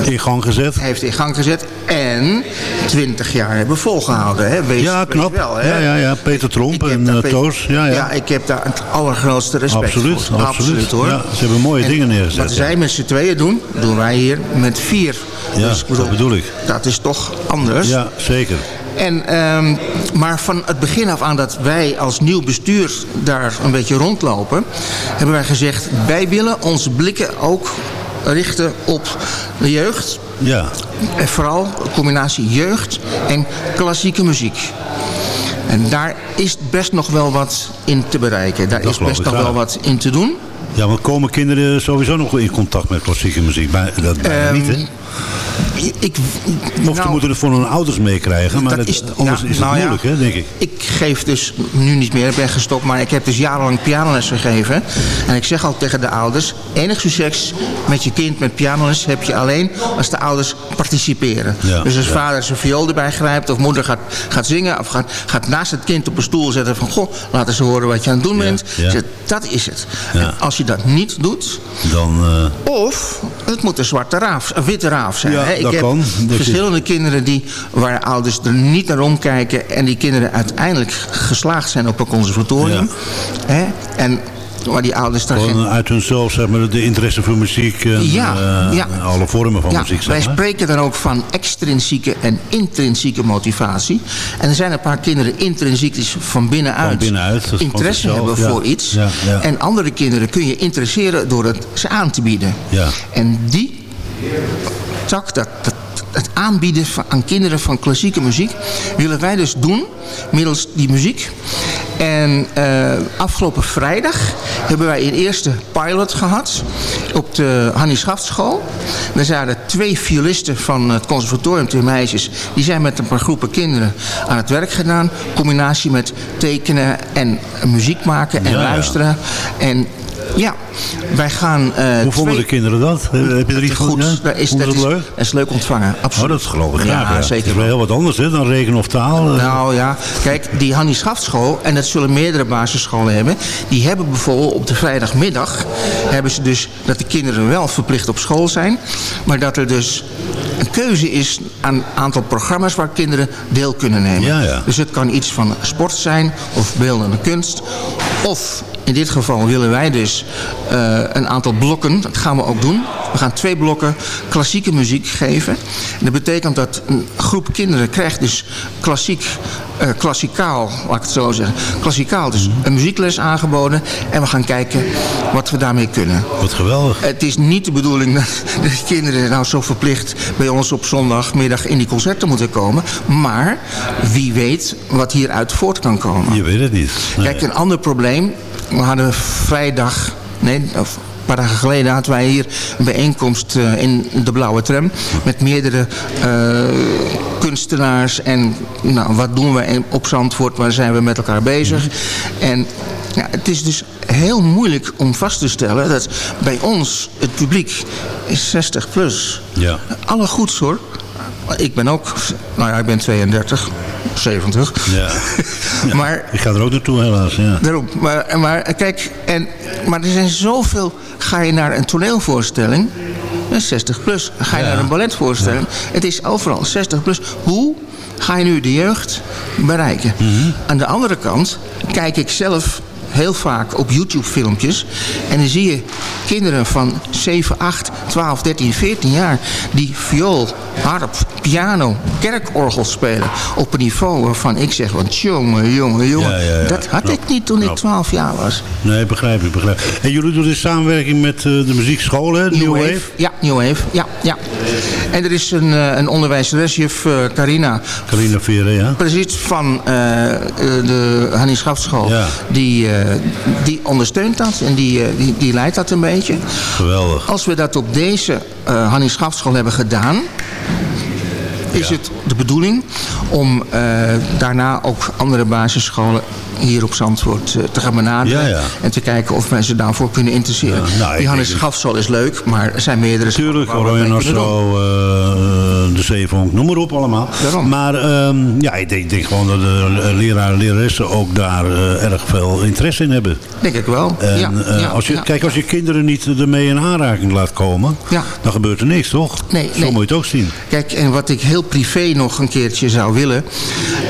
In gang gezet. heeft in gang gezet. En 20 jaar hebben volgehouden. Hè. Wees, Ja, knap. Wel, hè. Ja, ja, ja. Peter Tromp en Toos. Ja, ja. ik heb daar het allergrootste respect Absoluut, voor. absoluut. Hoor. Ja, ze hebben mooie En dingen neergezet, Wat zij met z'n tweeën doen, doen wij hier met vier. Ja, Dus dat bedoel ik. Dat is toch anders. Ja, zeker. En, ehm, maar van het begin af aan dat wij als nieuw bestuur daar een beetje rondlopen... hebben wij gezegd, wij willen onze blikken ook richten op de jeugd. Ja. En vooral een combinatie jeugd en klassieke muziek. En daar is best nog wel wat in te bereiken. Daar Dat is best nog graag. wel wat in te doen. Ja, want komen kinderen sowieso nog in contact met klassieke muziek? Bij, dat bijna Ehm, niet, hè? Ik, Of ze nou, moeten het van hun ouders meekrijgen, maar dat is- anders ja, is het nou ja. moeilijk, hè, denk ik. Ik geef dus nu niet meer, ik ben gestopt, maar ik heb dus jarenlang pianoles gegeven. En ik zeg al tegen de ouders, enig succes met je kind met pianoles heb je alleen als de ouders participeren. Ja, dus als ja. vader zijn viool erbij grijpt of moeder gaat, gaat zingen of gaat, gaat naast het kind op een stoel zetten van goh, laten ze horen wat je aan het doen bent. Zeg, Dat is het. En als je dat niet doet, Dan, eh, of het moet een zwarte raaf, een witte raaf zijn. Ja, hè? Ik dat heb kan. Verschillende kinderen die, waar ouders er niet naar omkijken... en die kinderen uiteindelijk geslaagd zijn op een conservatorium. Hè? En waar die ouders daar geen... uit hunzelf, zeg maar, de interesse voor muziek en Ja, eh, ja. alle vormen van Ja, muziek, wij zeg maar. spreken dan ook van extrinsieke en intrinsieke motivatie. En er zijn een paar kinderen intrinsiek die van binnenuit, Van binnenuit, interesse hebben voor iets. En andere kinderen kun je interesseren door het ze aan te bieden. Ja. En die tak, dat, dat, het aanbieden van, aan kinderen van klassieke muziek... willen wij dus doen middels die muziek. En eh, afgelopen vrijdag hebben wij een eerste pilot gehad... op de Hannie Schaftschool. Er zijn er twee violisten van het conservatorium, twee meisjes... die zijn met een paar groepen kinderen aan het werk gedaan. Combinatie met tekenen en muziek maken en Ja, ja. luisteren. En ja, wij gaan... eh, Hoe vonden twee- de kinderen dat? Heb je er iets van? Goed, ja? dat is, dat, is, leuk? dat is leuk ontvangen. Absoluut. Oh, dat geloof ik graag. Ja, Ja, zeker. Het is wel heel wat anders hè, dan rekenen of taal. eh. Nou ja, kijk, die Hannie Schaftschool, en dat zullen meerdere basisscholen hebben... die hebben bijvoorbeeld op de vrijdagmiddag... hebben ze dus dat de kinderen wel verplicht op school zijn... maar dat er dus een keuze is aan een aantal programma's... waar kinderen deel kunnen nemen. Ja, ja. Dus het kan iets van sport zijn of beeldende kunst... of in dit geval willen wij dus eh, een aantal blokken, dat gaan we ook doen. We gaan twee blokken klassieke muziek geven. En dat betekent dat een groep kinderen krijgt dus klassiek, eh, klassikaal, laat ik het zo zeggen. Klassikaal, dus een muziekles aangeboden. En we gaan kijken wat we daarmee kunnen. Wat geweldig. Het is niet de bedoeling dat de kinderen nou zo verplicht bij ons op zondagmiddag in die concerten moeten komen. Maar wie weet wat hieruit voort kan komen. Je weet het niet. Nee. Kijk, een ander probleem. We hadden vrijdag, nee, of een paar dagen geleden hadden wij hier een bijeenkomst eh, in de Blauwe Tram. Met meerdere eh, kunstenaars. En nou, wat doen we in- op Zandvoort? Waar zijn we met elkaar bezig? En ja, het is dus heel moeilijk om vast te stellen dat bij ons het publiek is 60 plus. Ja. Alle goeds hoor. Ik ben ook, nou ja, ik ben 32, 70. Ja. maar, Ik ga er ook naartoe helaas, ja. daarom, maar, maar kijk, en, maar er zijn zoveel... Ga je naar een toneelvoorstelling, dat is 60 plus. Ga je Ja. naar een balletvoorstelling, het is overal 60 plus. Hoe ga je nu de jeugd bereiken? Mhm. Aan de andere kant kijk ik zelf heel vaak op YouTube filmpjes. En dan zie je kinderen van 7, 8, 12, 13, 14 jaar... die viool, harp, piano, kerkorgel spelen... op een niveau waarvan ik zeg... Want jongen, jongen, jongen... Ja, ja, ja. dat had Klopt, ik niet toen ik klopt. 12 jaar was. Nee, begrijp ik, begrijp. En jullie doen dit samenwerking met eh, de muziekscholen, hè? New, Wave? Ja, New Wave. Ja, ja. En er is een, eh, een onderwijzeres, juf eh, Carina... Carina Veren, ja. Precies, van de Hannie. Ja. Die, die ondersteunt dat en die, eh, die, die leidt dat een beetje. Geweldig. Als we dat op deze uh, Hannie Schaftschool hebben gedaan... is het de bedoeling om eh, daarna ook andere basisscholen hier op Zandvoort eh, te gaan benaderen. Ja, ja. En te kijken of mensen daarvoor kunnen interesseren. Ja, nou, ik Die Hannes denk- Schafschool is leuk, maar er zijn meerdere Tuurlijk, Oranje doen. Nassau, eh, de Zeevonk, noem maar op allemaal. Daarom. Maar ehm, ja, ik denk, denk gewoon dat de eh, leraren en leraressen ook daar eh, erg veel interesse in hebben. Denk ik wel. En, eh, als je. Kijk, als je kinderen niet ermee in aanraking laat komen, Ja. dan gebeurt er niks, toch? Nee, Zo nee. moet je het ook zien. Kijk, en wat ik heel privé nog een keertje zou willen.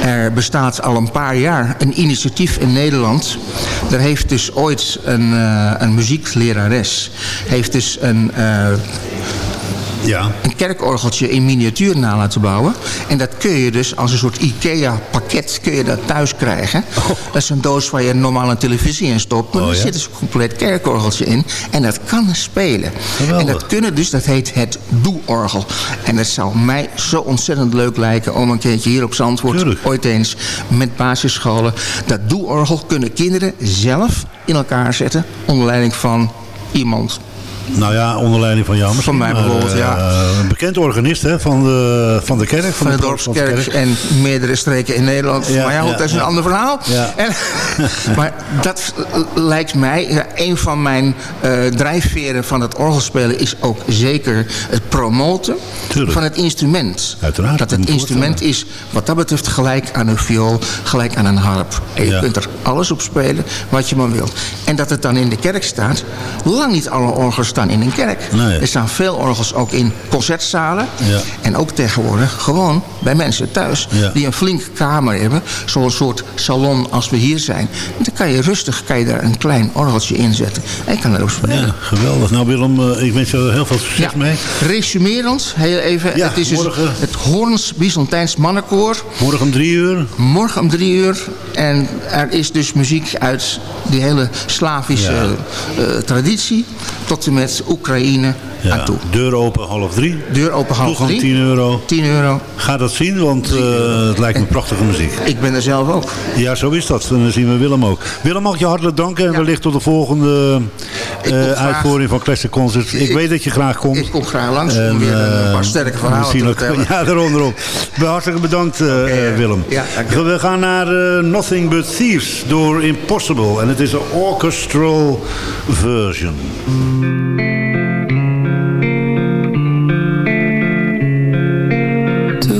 Er bestaat al een paar jaar een initiatief in Nederland. Er heeft dus ooit een, eh, een muzieklerares... heeft dus een... Ja. een kerkorgeltje in miniatuur na laten bouwen. En dat kun je dus als een soort IKEA-pakket kun je dat thuis krijgen. Dat is een doos waar je normaal een televisie in stopt. Maar Oh, er zit dus een compleet kerkorgeltje in. En dat kan spelen. Geweldig. En dat kunnen dus, dat heet het doe-orgel. En het zou mij zo ontzettend leuk lijken om een keertje hier op Zandvoort... Tuurlijk. ooit eens met basisscholen... dat doe-orgel kunnen kinderen zelf in elkaar zetten... onder leiding van iemand Nou ja, onder leiding van jou misschien. Van mij bijvoorbeeld, eh, ja. Een bekend organist hè, van, de, van de kerk. Van, van de dorpskerk kerk. en meerdere streken in Nederland. Ja, maar ja, goed, ja, dat is een ander verhaal. En, maar dat eh, lijkt mij, een van mijn eh, drijfveren van het orgelspelen is ook zeker het promoten Tuurlijk. van het instrument. Uiteraard, Dat het instrument is wat dat betreft gelijk aan een viool, gelijk aan een harp. En je kunt er alles op spelen wat je maar wilt. En dat het dan in de kerk staat, lang niet alle orgels staan in een kerk. Nee. Er staan veel orgels ook in concertzalen. Ja. En ook tegenwoordig gewoon bij mensen thuis. Ja. Die een flinke kamer hebben. Zo'n soort salon als we hier zijn. En dan kan je rustig kan je daar een klein orgeltje inzetten. En je kan erop spelen. Ja, geweldig. Nou Willem, eh, ik wens je er heel veel succes mee. Resumerend, heel even. Ja, het is dus morgen. het Hoorns Byzantijns Mannenkoor. Morgen om drie uur. Morgen om drie uur. En er is dus muziek uit die hele Slavische Ja. eh, traditie. Tot en met Oekraïne aan Ja, toe. deur open half drie. Deur open half drie. 10 euro. 10 euro. Ga dat zien, want eh, het lijkt me prachtige muziek. Ik ben er zelf ook. Ja, zo is dat. En dan zien we Willem ook. Willem, mag je hartelijk danken. En Ja. wellicht tot de volgende eh, uitvoering van Classic Concerts. Ik, Ik- weet dat je graag komt. Ik kom graag langs om weer een eh, paar sterke verhalen misschien ook-. Ja, daarom. Hartelijk bedankt, Willem. ja. We gaan naar Nothing But Thieves door Impossible. En het is een orchestral version.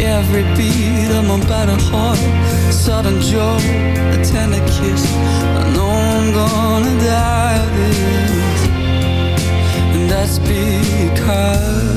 every beat of my battered heart. Sudden joy, a tender kiss. I know I'm gonna die of this, and that's because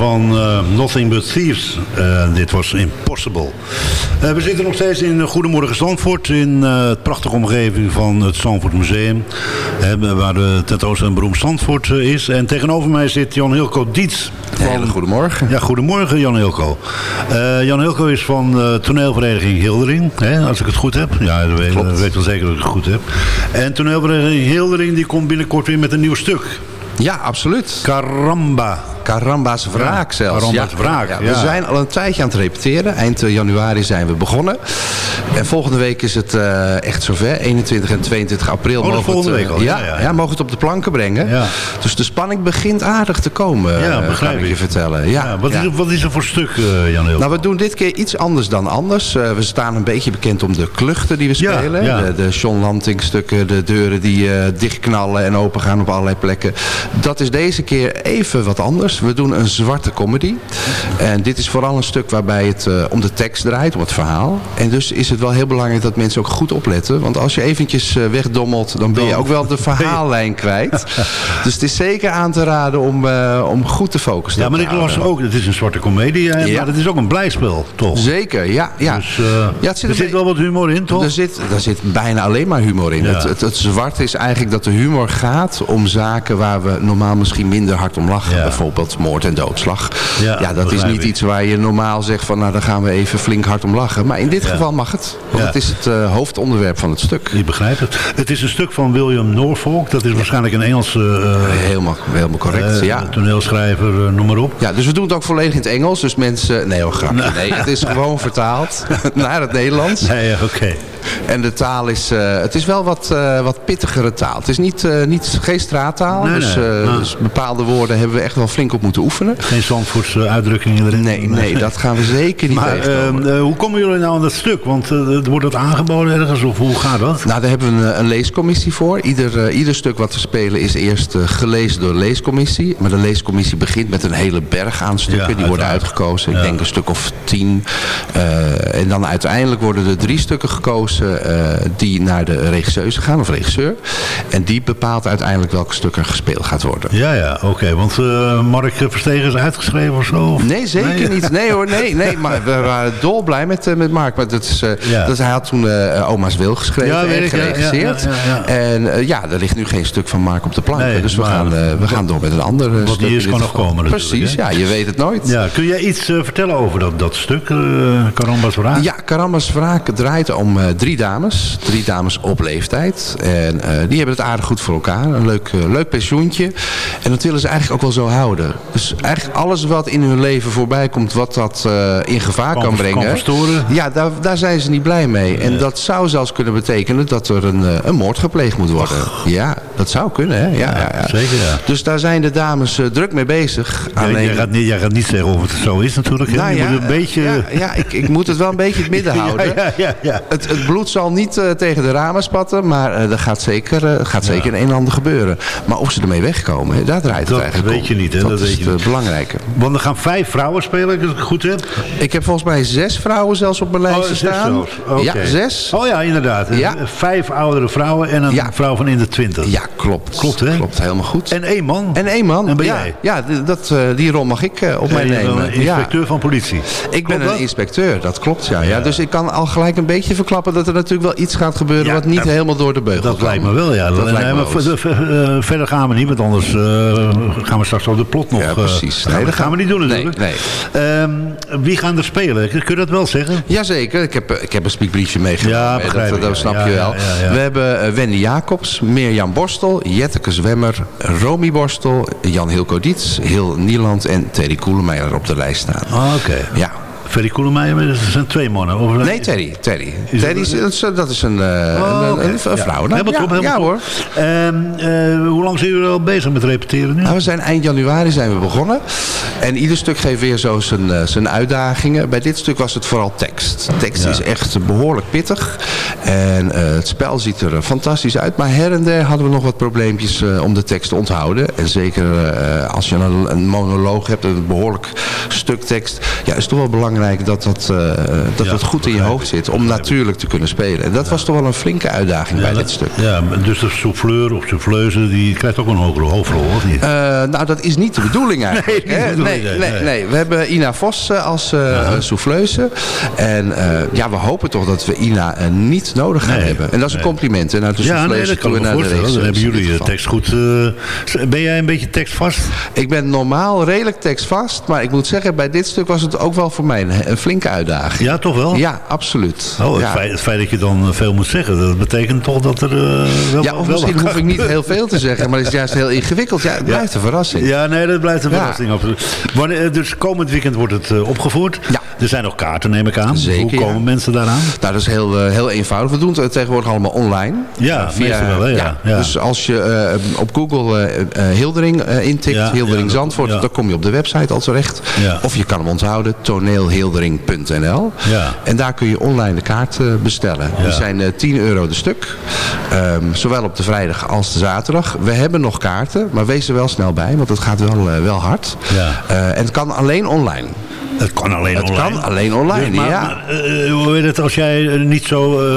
van eh, Nothing But Thieves. Eh, dit was Impossible. Eh, we zitten nog steeds in Goedemorgen Zandvoort. In het prachtige omgeving van het Zandvoort Museum. waar de tentoonstelling beroemd Zandvoort is. En tegenover mij zit Jan Hilco Dietz. Van... goedemorgen. Ja, goedemorgen Jan Hilco. Jan Hilco is van toneelvereniging Hildering. Hè, als ik het goed heb. Ja, dat weet, wel zeker dat ik het goed heb. En toneelvereniging Hildering die komt binnenkort weer met een nieuw stuk. Ja, absoluut. Caramba. Caramba's wraak Ja, zelfs. Caramba's wraak, We ja. zijn al een tijdje aan het repeteren. Eind eh, januari zijn we begonnen. En volgende week is het eh, echt zover. 21 en 22 april. Oh, mogen volgende het, eh, week al, Ja, ja, ja, ja. mogen we het op de planken brengen. Ja. Dus de spanning begint aardig te komen. Ja, begrijp kan ik je vertellen. Ja, Ja, wat, ja. Is er, wat is er voor stuk, Jan? Nou, we doen dit keer iets anders dan anders. We staan een beetje bekend om de kluchten die we Ja, spelen. ja. De, de John Lanting stukken, de deuren die dichtknallen en opengaan op allerlei plekken. Dat is deze keer even wat anders. We doen een zwarte comedy. En dit is vooral een stuk waarbij het eh, om de tekst draait, om het verhaal. En dus is het wel heel belangrijk dat mensen ook goed opletten. Want als je eventjes eh, wegdommelt, dan ben je ook wel de verhaallijn kwijt. Dus het is zeker aan te raden om, eh, om goed te focussen. Ja, maar ik las ook, het is een zwarte komedie, hè, Ja. maar het is ook een blijspel, toch? Zeker, ja. ja. Dus ja het zit er zit wel wat humor in, toch? Er zit, er zit bijna alleen maar humor in. Ja. Het, het, het zwarte is eigenlijk dat de humor gaat om zaken waar we normaal misschien minder hard om lachen. Ja. Bijvoorbeeld moord en doodslag. Ja, Ja, dat is niet ik. iets waar je normaal zegt van nou daar gaan we even flink hard om lachen. Maar in dit Ja. geval mag het. Want Ja. het is het eh, hoofdonderwerp van het stuk. Ik begrijp het. Het is een stuk van William Norfolk. Dat is waarschijnlijk een Engelse eh, Helemaal, helemaal correct. eh, ja. toneelschrijver, noem maar op. Ja, dus we doen het ook volledig in het Engels. Dus mensen... Nee, hoor, grapje. Nee, het is gewoon vertaald naar het Nederlands. Nee, oké. En de taal is... eh, het is wel wat, eh, wat pittigere taal. Het is niet, eh, niet geen straattaal. Nee, dus, nee. Ah. dus bepaalde woorden hebben we echt wel flink op moeten oefenen. Geen Zandvoortse uitdrukkingen erin. Nee, nee, dat gaan we zeker niet Maar hoe komen jullie nou aan dat stuk? Want wordt dat aangeboden ergens of hoe gaat dat? Nou, daar hebben we een, een leescommissie voor. Ieder, ieder stuk wat we spelen is eerst gelezen door de leescommissie. Maar de leescommissie begint met een hele berg aan stukken. Ja, die worden uitgekozen. Ja. Ik denk een stuk of tien. En dan uiteindelijk worden er drie stukken gekozen eh, die naar de regisseuse gaan, of regisseur. En die bepaalt uiteindelijk welke stuk er gespeeld gaat worden. Ja, ja, oké. Want eh, Mark Verstegen is uitgeschreven of zo? Of- Nee, zeker niet. Nee hoor, nee, nee. Maar we waren dolblij met, eh, met Mark. Maar dat is, eh, Ja. dat, hij had toen eh, Oma's Wil geschreven Ja, en geregisseerd. ja. En eh, ja, er ligt nu geen stuk van Mark op de plank. Nee, dus we maar- gaan, eh, we gaan door met een ander eh, Wat stuk. niet is, kan nog komen Precies, ja. Je weet het nooit. Ja, kun jij iets eh, vertellen over dat, dat stuk, eh Carambas Wraak? Ja, Karambas Wraak draait om eh, drie dames. Drie dames op leeftijd. En eh, die hebben het aardig goed voor elkaar. Een leuk, eh, leuk pensioentje. En dat willen ze eigenlijk ook wel zo houden. Dus eigenlijk alles wat in hun leven voorbij komt... wat dat eh, in gevaar kan, Kan- kan brengen... verstoren. Ja, daar, daar zijn ze niet blij mee. En dat zou zelfs kunnen betekenen dat er een, een moord gepleegd moet worden. Ja, dat zou kunnen, hè? Ja, ja, ja. Zeker, ja. Dus daar zijn de dames druk mee bezig. Ja, Alleen- jij, gaat niet, jij gaat niet zeggen of het zo is natuurlijk. nou je ja, moet een beetje... ja, ja, ik, ik moet het wel een beetje in het midden houden. Ja, ja, ja. Het, het bloed zal niet eh, tegen de ramen spatten, maar eh, er gaat zeker, eh, gaat zeker een en ander gebeuren. Maar of ze ermee wegkomen, daar draait Dat het eigenlijk weet je om. niet, hè, Dat, dat is weet je het niet. belangrijke. Want er gaan vijf vrouwen spelen, als ik het goed heb. Ik heb volgens mij zes vrouwen zelfs op mijn Oh, lijstje zes staan. Ja, zes. Oh ja, inderdaad. Ja. Vijf oudere vrouwen en een Ja. vrouw van in de twintig. Ja, klopt. Klopt, hè? Klopt, helemaal goed. En één man. En één man. En ben ja, jij? Ja, dat, die rol mag ik op mij je nemen. inspecteur van politie. Ik ben een inspecteur, dat klopt ja. ja. Dus ik kan al gelijk een beetje verklappen dat er natuurlijk wel iets gaat gebeuren Ja, wat niet dat- helemaal door de beugel Dat lijkt me wel, ja. Dat lijkt me maar wel. ver- ver- eh, verder gaan we niet, want anders eh, gaan we straks op de plot nog... Ja, eh, precies. Nee, dat gaan we niet doen natuurlijk. nee. Ehm, wie gaan er spelen? Kun je dat wel zeggen? Jazeker, ik heb, ik heb een spiekbriefje meegenomen. Ja, dat, dat snap je wel. We hebben Wendy Jacobs, Mirjam Borstel, Jetteke Zwemmer, Romy Borstel, Jan Hilco Dietz, Hil Nieland en Teddy Koelemeijer op de lijst staan. Ah, Oké. Ja. Ferry Koelemeijer, dat zijn twee mannen. Of, Nee, Is Teddy het- is, dat is- dat is een, eh, Oh, een, een, een Ja. vrouw. Nou, Helemaal ja, top, helemaal ja top. hoor. Ehm, eh, hoe lang zijn jullie al bezig met repeteren nu? Nou, we zijn eind januari zijn we begonnen. En ieder stuk geeft weer zo zijn, eh, zijn uitdagingen. Bij dit stuk was het vooral tekst. Tekst Ja. is echt behoorlijk pittig. En het spel ziet er fantastisch uit. Maar her en der hadden we nog wat probleempjes om de tekst te onthouden. En zeker als je een, een monoloog hebt, een behoorlijk stuk tekst. Ja, is toch wel belangrijk dat dat, eh, dat Ja, goed in je hoofd zit. Om natuurlijk te kunnen spelen. En dat was toch wel een flinke uitdaging bij dat- dit stuk. Ja, dus de souffleur of souffleuse, die krijgt ook een hogere hoofdrol, of niet? Eh, nou, dat is niet de bedoeling eigenlijk. Nee, hè? nee, nee, nee, nee. nee. We hebben Ina Vos eh, als eh souffleuse. En ja, we hopen toch dat we Ina niet nodig gaan hebben. En dat is een compliment. En naar de ja, nee, dat kan ik me de voorstellen. Dan hebben jullie geval. tekst goed... ben jij een beetje tekstvast? Ik ben normaal redelijk tekstvast. Maar ik moet zeggen, bij dit stuk was het ook wel voor mij een, een flinke uitdaging. Ja, toch wel? Ja, absoluut. Oh, het, ja. feit, het feit dat je dan eh, veel moet zeggen, dat betekent toch dat er eh, wel ja, of wel misschien hoef ik niet heel veel te zeggen, maar het is juist heel ingewikkeld. Ja, het blijft een verrassing. Ja, nee, dat blijft een verrassing. absoluut. Wanneer, eh, dus komend weekend wordt het opgevoerd. Ja. Er zijn nog kaarten, neem ik aan. Zeker, Hoe komen ja. mensen daaraan? Nou, dat is heel, eh, heel eenvoudig. We doen het tegenwoordig allemaal online. Ja, Eh, wel, hè, ja. Ja. Dus als je eh, op Google eh, eh, Hildering eh, intikt, Hildering Zandvoort, dan kom je op de website al terecht. Of je kan hem onthouden, toneelhildering.nl. Ja. En daar kun je online de kaart eh, bestellen. Die zijn eh 10 euro de stuk. Ehm, zowel op de vrijdag als de zaterdag. We hebben nog kaarten, maar wees er wel snel bij, want het gaat wel, eh, wel hard. Ja. Eh, en het kan alleen online. Het kan alleen online. kan alleen online, Dus maar, ja. maar, eh, hoe weet het, als jij eh, niet zo eh,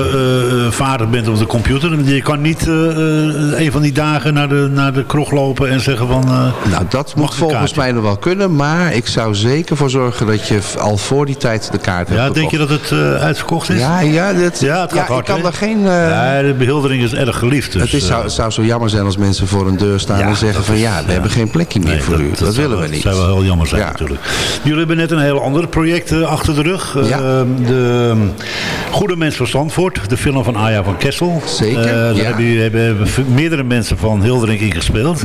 eh, vaardig bent op de computer, je kan niet eh, eh, een van die dagen naar de, naar de kroeg lopen en zeggen van... eh, Nou, dat Mag moet volgens kaartje? mij nog wel kunnen. Maar ik zou zeker voor zorgen dat je al voor die tijd de kaart hebt ja, denk je dat het eh, uitverkocht is? Ja, ja, dat, Ja, het gaat hard, ik kan daar geen... eh, Ja, de behildering is erg geliefd. Dus, het is, zou, eh, zo jammer zijn als mensen voor een deur staan Ja, en zeggen van is- ja, we hebben geen plekje meer nee, voor u. Dat, willen we niet. Dat zou wel heel jammer zijn Ja. natuurlijk. Jullie hebben net een heel ander project eh, achter de rug. Eh, Ja. de ehm, Goede Mens van Zandvoort, de film van Aya van Kessel. Zeker, Eh, daar ja. hebben, hebben, meerdere mensen van Hildering in gespeeld.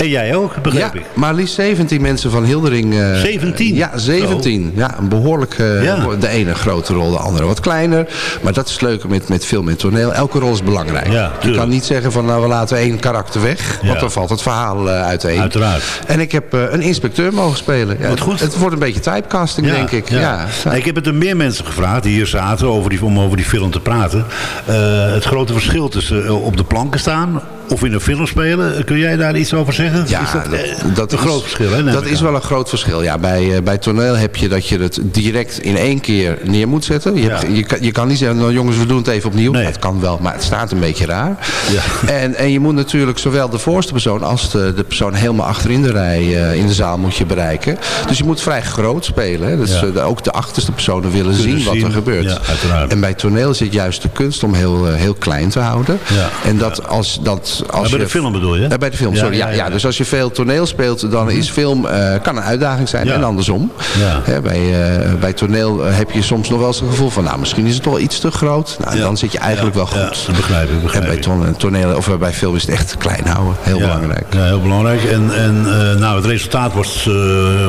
En jij ook, begrijp Ja, ik. maar liefst 17 mensen van Hildering. eh, 17? Ja, 17. Ja, een behoorlijk. eh, Ja. De ene grote rol, de andere wat kleiner. Maar dat is het leuke met, met film en toneel. Elke rol is belangrijk. Ja, je kan niet zeggen van nou we laten één karakter weg. Want dan valt het verhaal eh, uiteen. Uiteraard. En ik heb eh, een inspecteur mogen spelen. Ja, Wat goed. Het, het wordt een beetje typecasting, denk ik. Ja. Ik heb het er meer mensen gevraagd die hier zaten over die, om over die film te praten. Eh, het grote verschil tussen eh, op de planken staan of in een film spelen. Kun jij daar iets over zeggen? Ja, is dat, dat, eh, dat een is, groot verschil? Hè, dat is wel een groot verschil. Ja, bij, eh, bij toneel heb je dat je het direct in één keer neer moet zetten. Je, hebt, Ja. je, kan, je kan niet zeggen, nou jongens, we doen het even opnieuw. Nee. Dat kan wel, maar het staat een beetje raar. Ja. En, en je moet natuurlijk zowel de voorste persoon als de, de persoon helemaal achterin de rij eh, in de zaal moet je bereiken. Dus je moet vrij groot spelen. Hè. Dus Ja. ook de achterste personen willen zien wat er gebeurt. En bij toneel zit juist de kunst om heel, heel klein te houden. Ja. En dat als dat als bij je... de film bedoel je? Eh, bij de film, sorry. Ja, ja. Mhm. Dus als je veel toneel speelt, dan is film eh, kan een uitdaging zijn. En andersom. Ja. Hè, bij, eh, bij toneel heb je soms nog wel eens het gevoel van... nou, misschien is het wel iets te groot. Nou, Ja. dan zit je eigenlijk wel goed. ja, dat begrijp ik, En begrijp bij ik. ton- toneel of bij film is het echt klein houden. Heel belangrijk. Ja, heel belangrijk. En, en nou, het resultaat was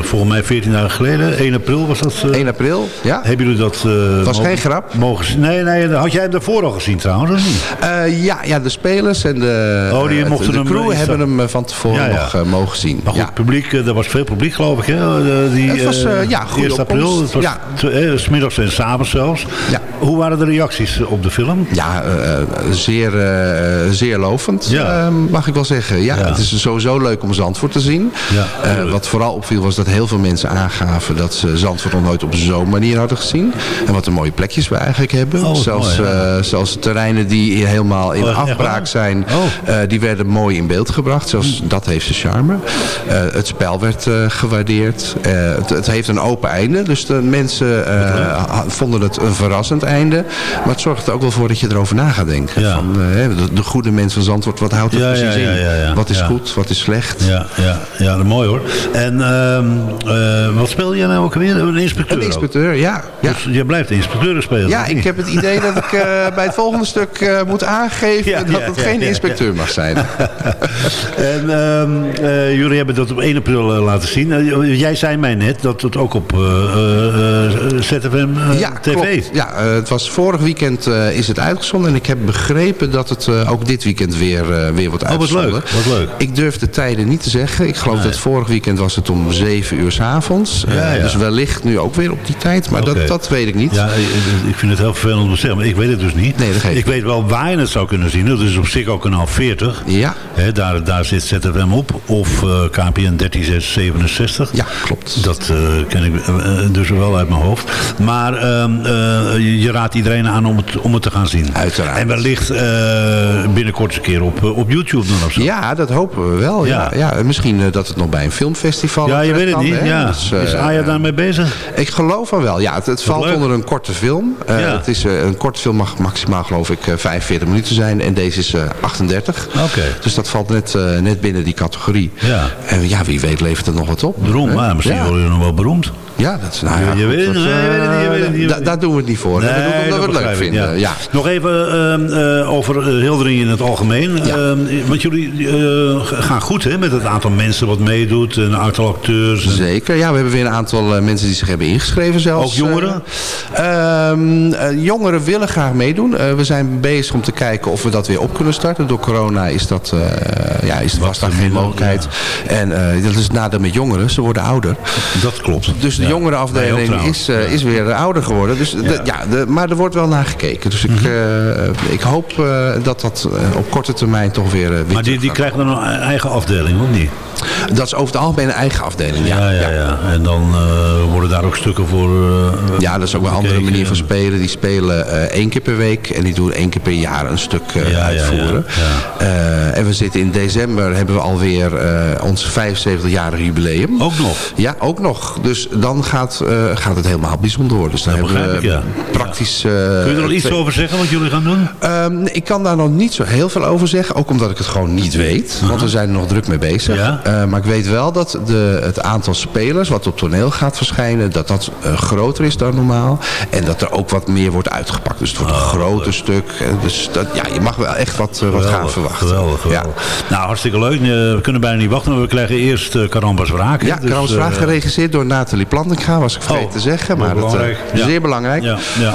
volgens mij 14 dagen geleden. 1 april was dat. eh, 1 april, ja. Hebben jullie dat... was geen grap. Mogen, nee, nee. Had jij hem daarvoor al gezien trouwens? Of niet? Ja, ja, de spelers en de, Oh, die eh, mochten de hem, crew eh, hebben hem eh, van tevoren nog eh, mogen zien. Maar goed, publiek, eh, er was veel publiek geloof ik. Hè? Eh, die, Het was, eh, ja, goede 1 april. Het was Ja. t- eh, 's middags en s'avonds zelfs. Ja. Hoe waren de reacties op de film? Ja, eh, eh, zeer, eh, zeer lovend, eh, mag ik wel zeggen. Ja. Het is sowieso leuk om Zandvoort te zien. Eh, wat vooral opviel was dat heel veel mensen aangaven dat ze Zandvoort nog nooit op zo'n manier hadden gezien. En wat een mooie plekjes we eigenlijk hebben. Oh, zelfs, mooi, ja. eh, zelfs terreinen die helemaal in Oh, afbraak zijn, Oh. Eh, die werden mooi in beeld gebracht. Zelfs dat heeft zijn charme. Eh, het spel werd eh, gewaardeerd. Het, het heeft een open einde. Dus de mensen vonden het een verrassend einde. Maar het zorgt er ook wel voor dat je erover na gaat denken. Ja. Van, de, de goede mens van Zandvoort, wat houdt het Ja, precies in? Wat is goed, wat is slecht? Ja, ja, ja dat mooi hoor. En ehm, eh, wat speel jij nou ook weer? Een inspecteur? Een inspecteur, ja. Ja, Dus je blijft de inspecteur spelen? ja ik heb het idee dat ik bij het volgende stuk moet aangeven dat het geen ja, mag zijn. En ehm, eh, jullie hebben dat op 1 april eh, laten zien. Eh, jij zei mij net dat het ook op eh, ZFM ja, TV... klopt. Ja, het was vorig weekend is het uitgezonden. En ik heb begrepen dat het ook dit weekend weer, weer wordt Oh, wat uitgezonden. leuk, wat leuk. Ik durf de tijden niet te zeggen. Ik geloof dat vorig weekend was het om 7 uur s avonds. Ja, ja. Dus wellicht nu ook weer op die tijd. Maar dat, dat weet ik niet. Ja, ik- ik vind het heel vervelend om te zeggen, maar ik weet het dus niet. Nee, dat geeft ik weet wel waar je het zou kunnen zien. Dat is op zich ook kanaal 40. Ja. Hè, daar, daar zit ZFM op. Of eh, KPN 3667. Ja, klopt. Dat eh, ken ik eh, dus wel uit mijn hoofd. Maar ehm, je, je raadt iedereen aan om het, om het te gaan zien. Uiteraard. En wellicht binnenkort een keer op, op YouTube doen of zo. Ja, dat hopen we wel. Ja. ja. misschien dat het nog bij een filmfestival Ja, je weet het niet. Ja. Dus, is Aya daarmee bezig? Ik geloof van wel. Ja, het, valt onder een korte film. Ja. Het is, een korte film mag maximaal geloof ik 45 minuten zijn. En deze is 38. Dus dat valt net, eh, net binnen die categorie. Ja. En ja, wie weet levert het nog wat op. Beroemd, misschien worden we nog wel beroemd. Ja, dat is nou ja, Je weet het dat, niet, eh, Daar doen we het niet voor. we doen omdat we het leuk vinden. Ja. Nog even ehm, eh, over eh, Hildering in het algemeen. Ja. Ehm, want jullie gaan goed hè, met het aantal mensen wat meedoet. En een aantal acteurs. en- Zeker, ja, we hebben weer een aantal mensen die zich hebben ingeschreven zelfs. Ook jongeren? Eh, ehm, eh, jongeren willen graag meedoen. We zijn bezig om te kijken of we dat weer op kunnen starten. Door corona is dat, ja, is, was daar geen mogelijkheid. En dat is het nadeel met jongeren, ze worden ouder. Dat klopt. Dus ook trouwens. is, eh, is weer ouder geworden. Dus de- ja. de, maar er wordt wel naar gekeken. Dus ik, Mhm. eh, ik hoop eh, dat dat op korte termijn toch weer... Maar die, die krijgen dan een eigen afdeling, of niet? Dat is over het algemeen een eigen afdeling, ja. Ja, ja, ja. En dan eh, worden daar ook stukken voor... eh, Ja, dat is ook een andere manier van spelen. Die spelen eh, één keer per week en die doen één keer per jaar een stuk uitvoeren. ja, en we zitten in december, hebben we alweer ons 75-jarig jubileum. Ook nog? Ja, ook nog. Dus dan gaat, gaat het helemaal bijzonder worden. Dus dan hebben we ik, ja. praktisch... Kun je er al iets over zeggen wat jullie gaan doen? Ehm, ik kan daar nog niet zo heel veel over zeggen. Ook omdat ik het gewoon niet weet. Want we zijn er nog druk mee bezig. Ja. Eh, maar ik weet wel dat de, het aantal spelers wat op toneel gaat verschijnen... dat dat eh, groter is dan normaal. En dat er ook wat meer wordt uitgepakt. Dus het wordt een groter stuk. Eh, Dus dat, ja, je mag wel echt wat, eh, wat gaan verwachten. Geweldig, geweldig. Nou, hartstikke leuk. Eh, We kunnen bijna niet wachten, maar we krijgen eerst uh, Karambas Wraak. Ja, Dus, vraag eh, geregeerd door Nathalie Plantinga, was ik vergeten Oh, te zeggen. heel Maar dat, eh. Ja. zeer belangrijk. Ja, ja.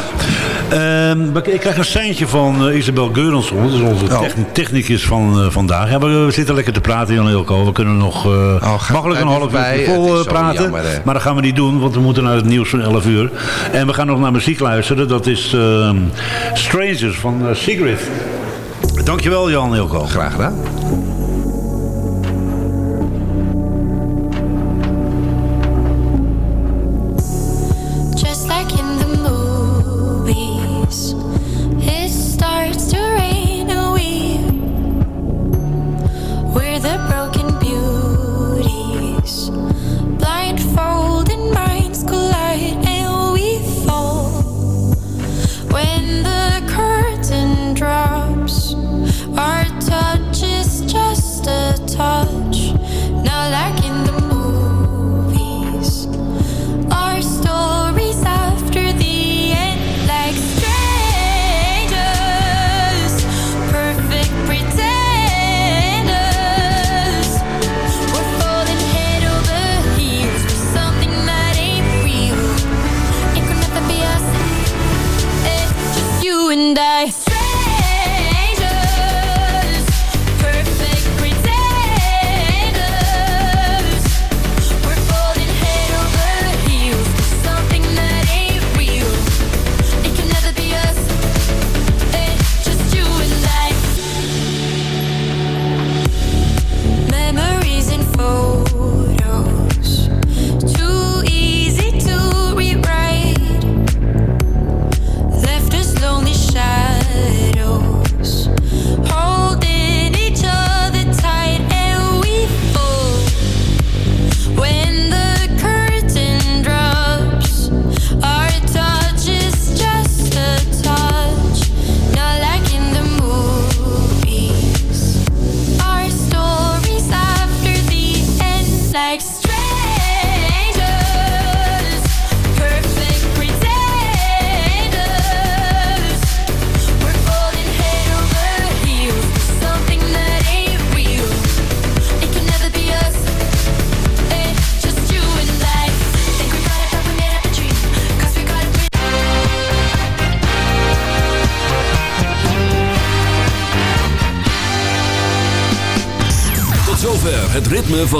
Ehm, ik krijg een seintje van eh, Isabel Geurensson. Dat is onze Oh. techni- technicus van eh, vandaag. Ja, we, we zitten lekker te praten, Jan Ilko. We kunnen nog eh, gaat makkelijk een half uur vol eh, praten. jammer, maar dat gaan we niet doen, want we moeten naar het nieuws van 11 uur. En we gaan nog naar muziek luisteren. Dat is ehm, Strangers van eh, Sigrid. Dankjewel, Jan Ilko. Graag gedaan.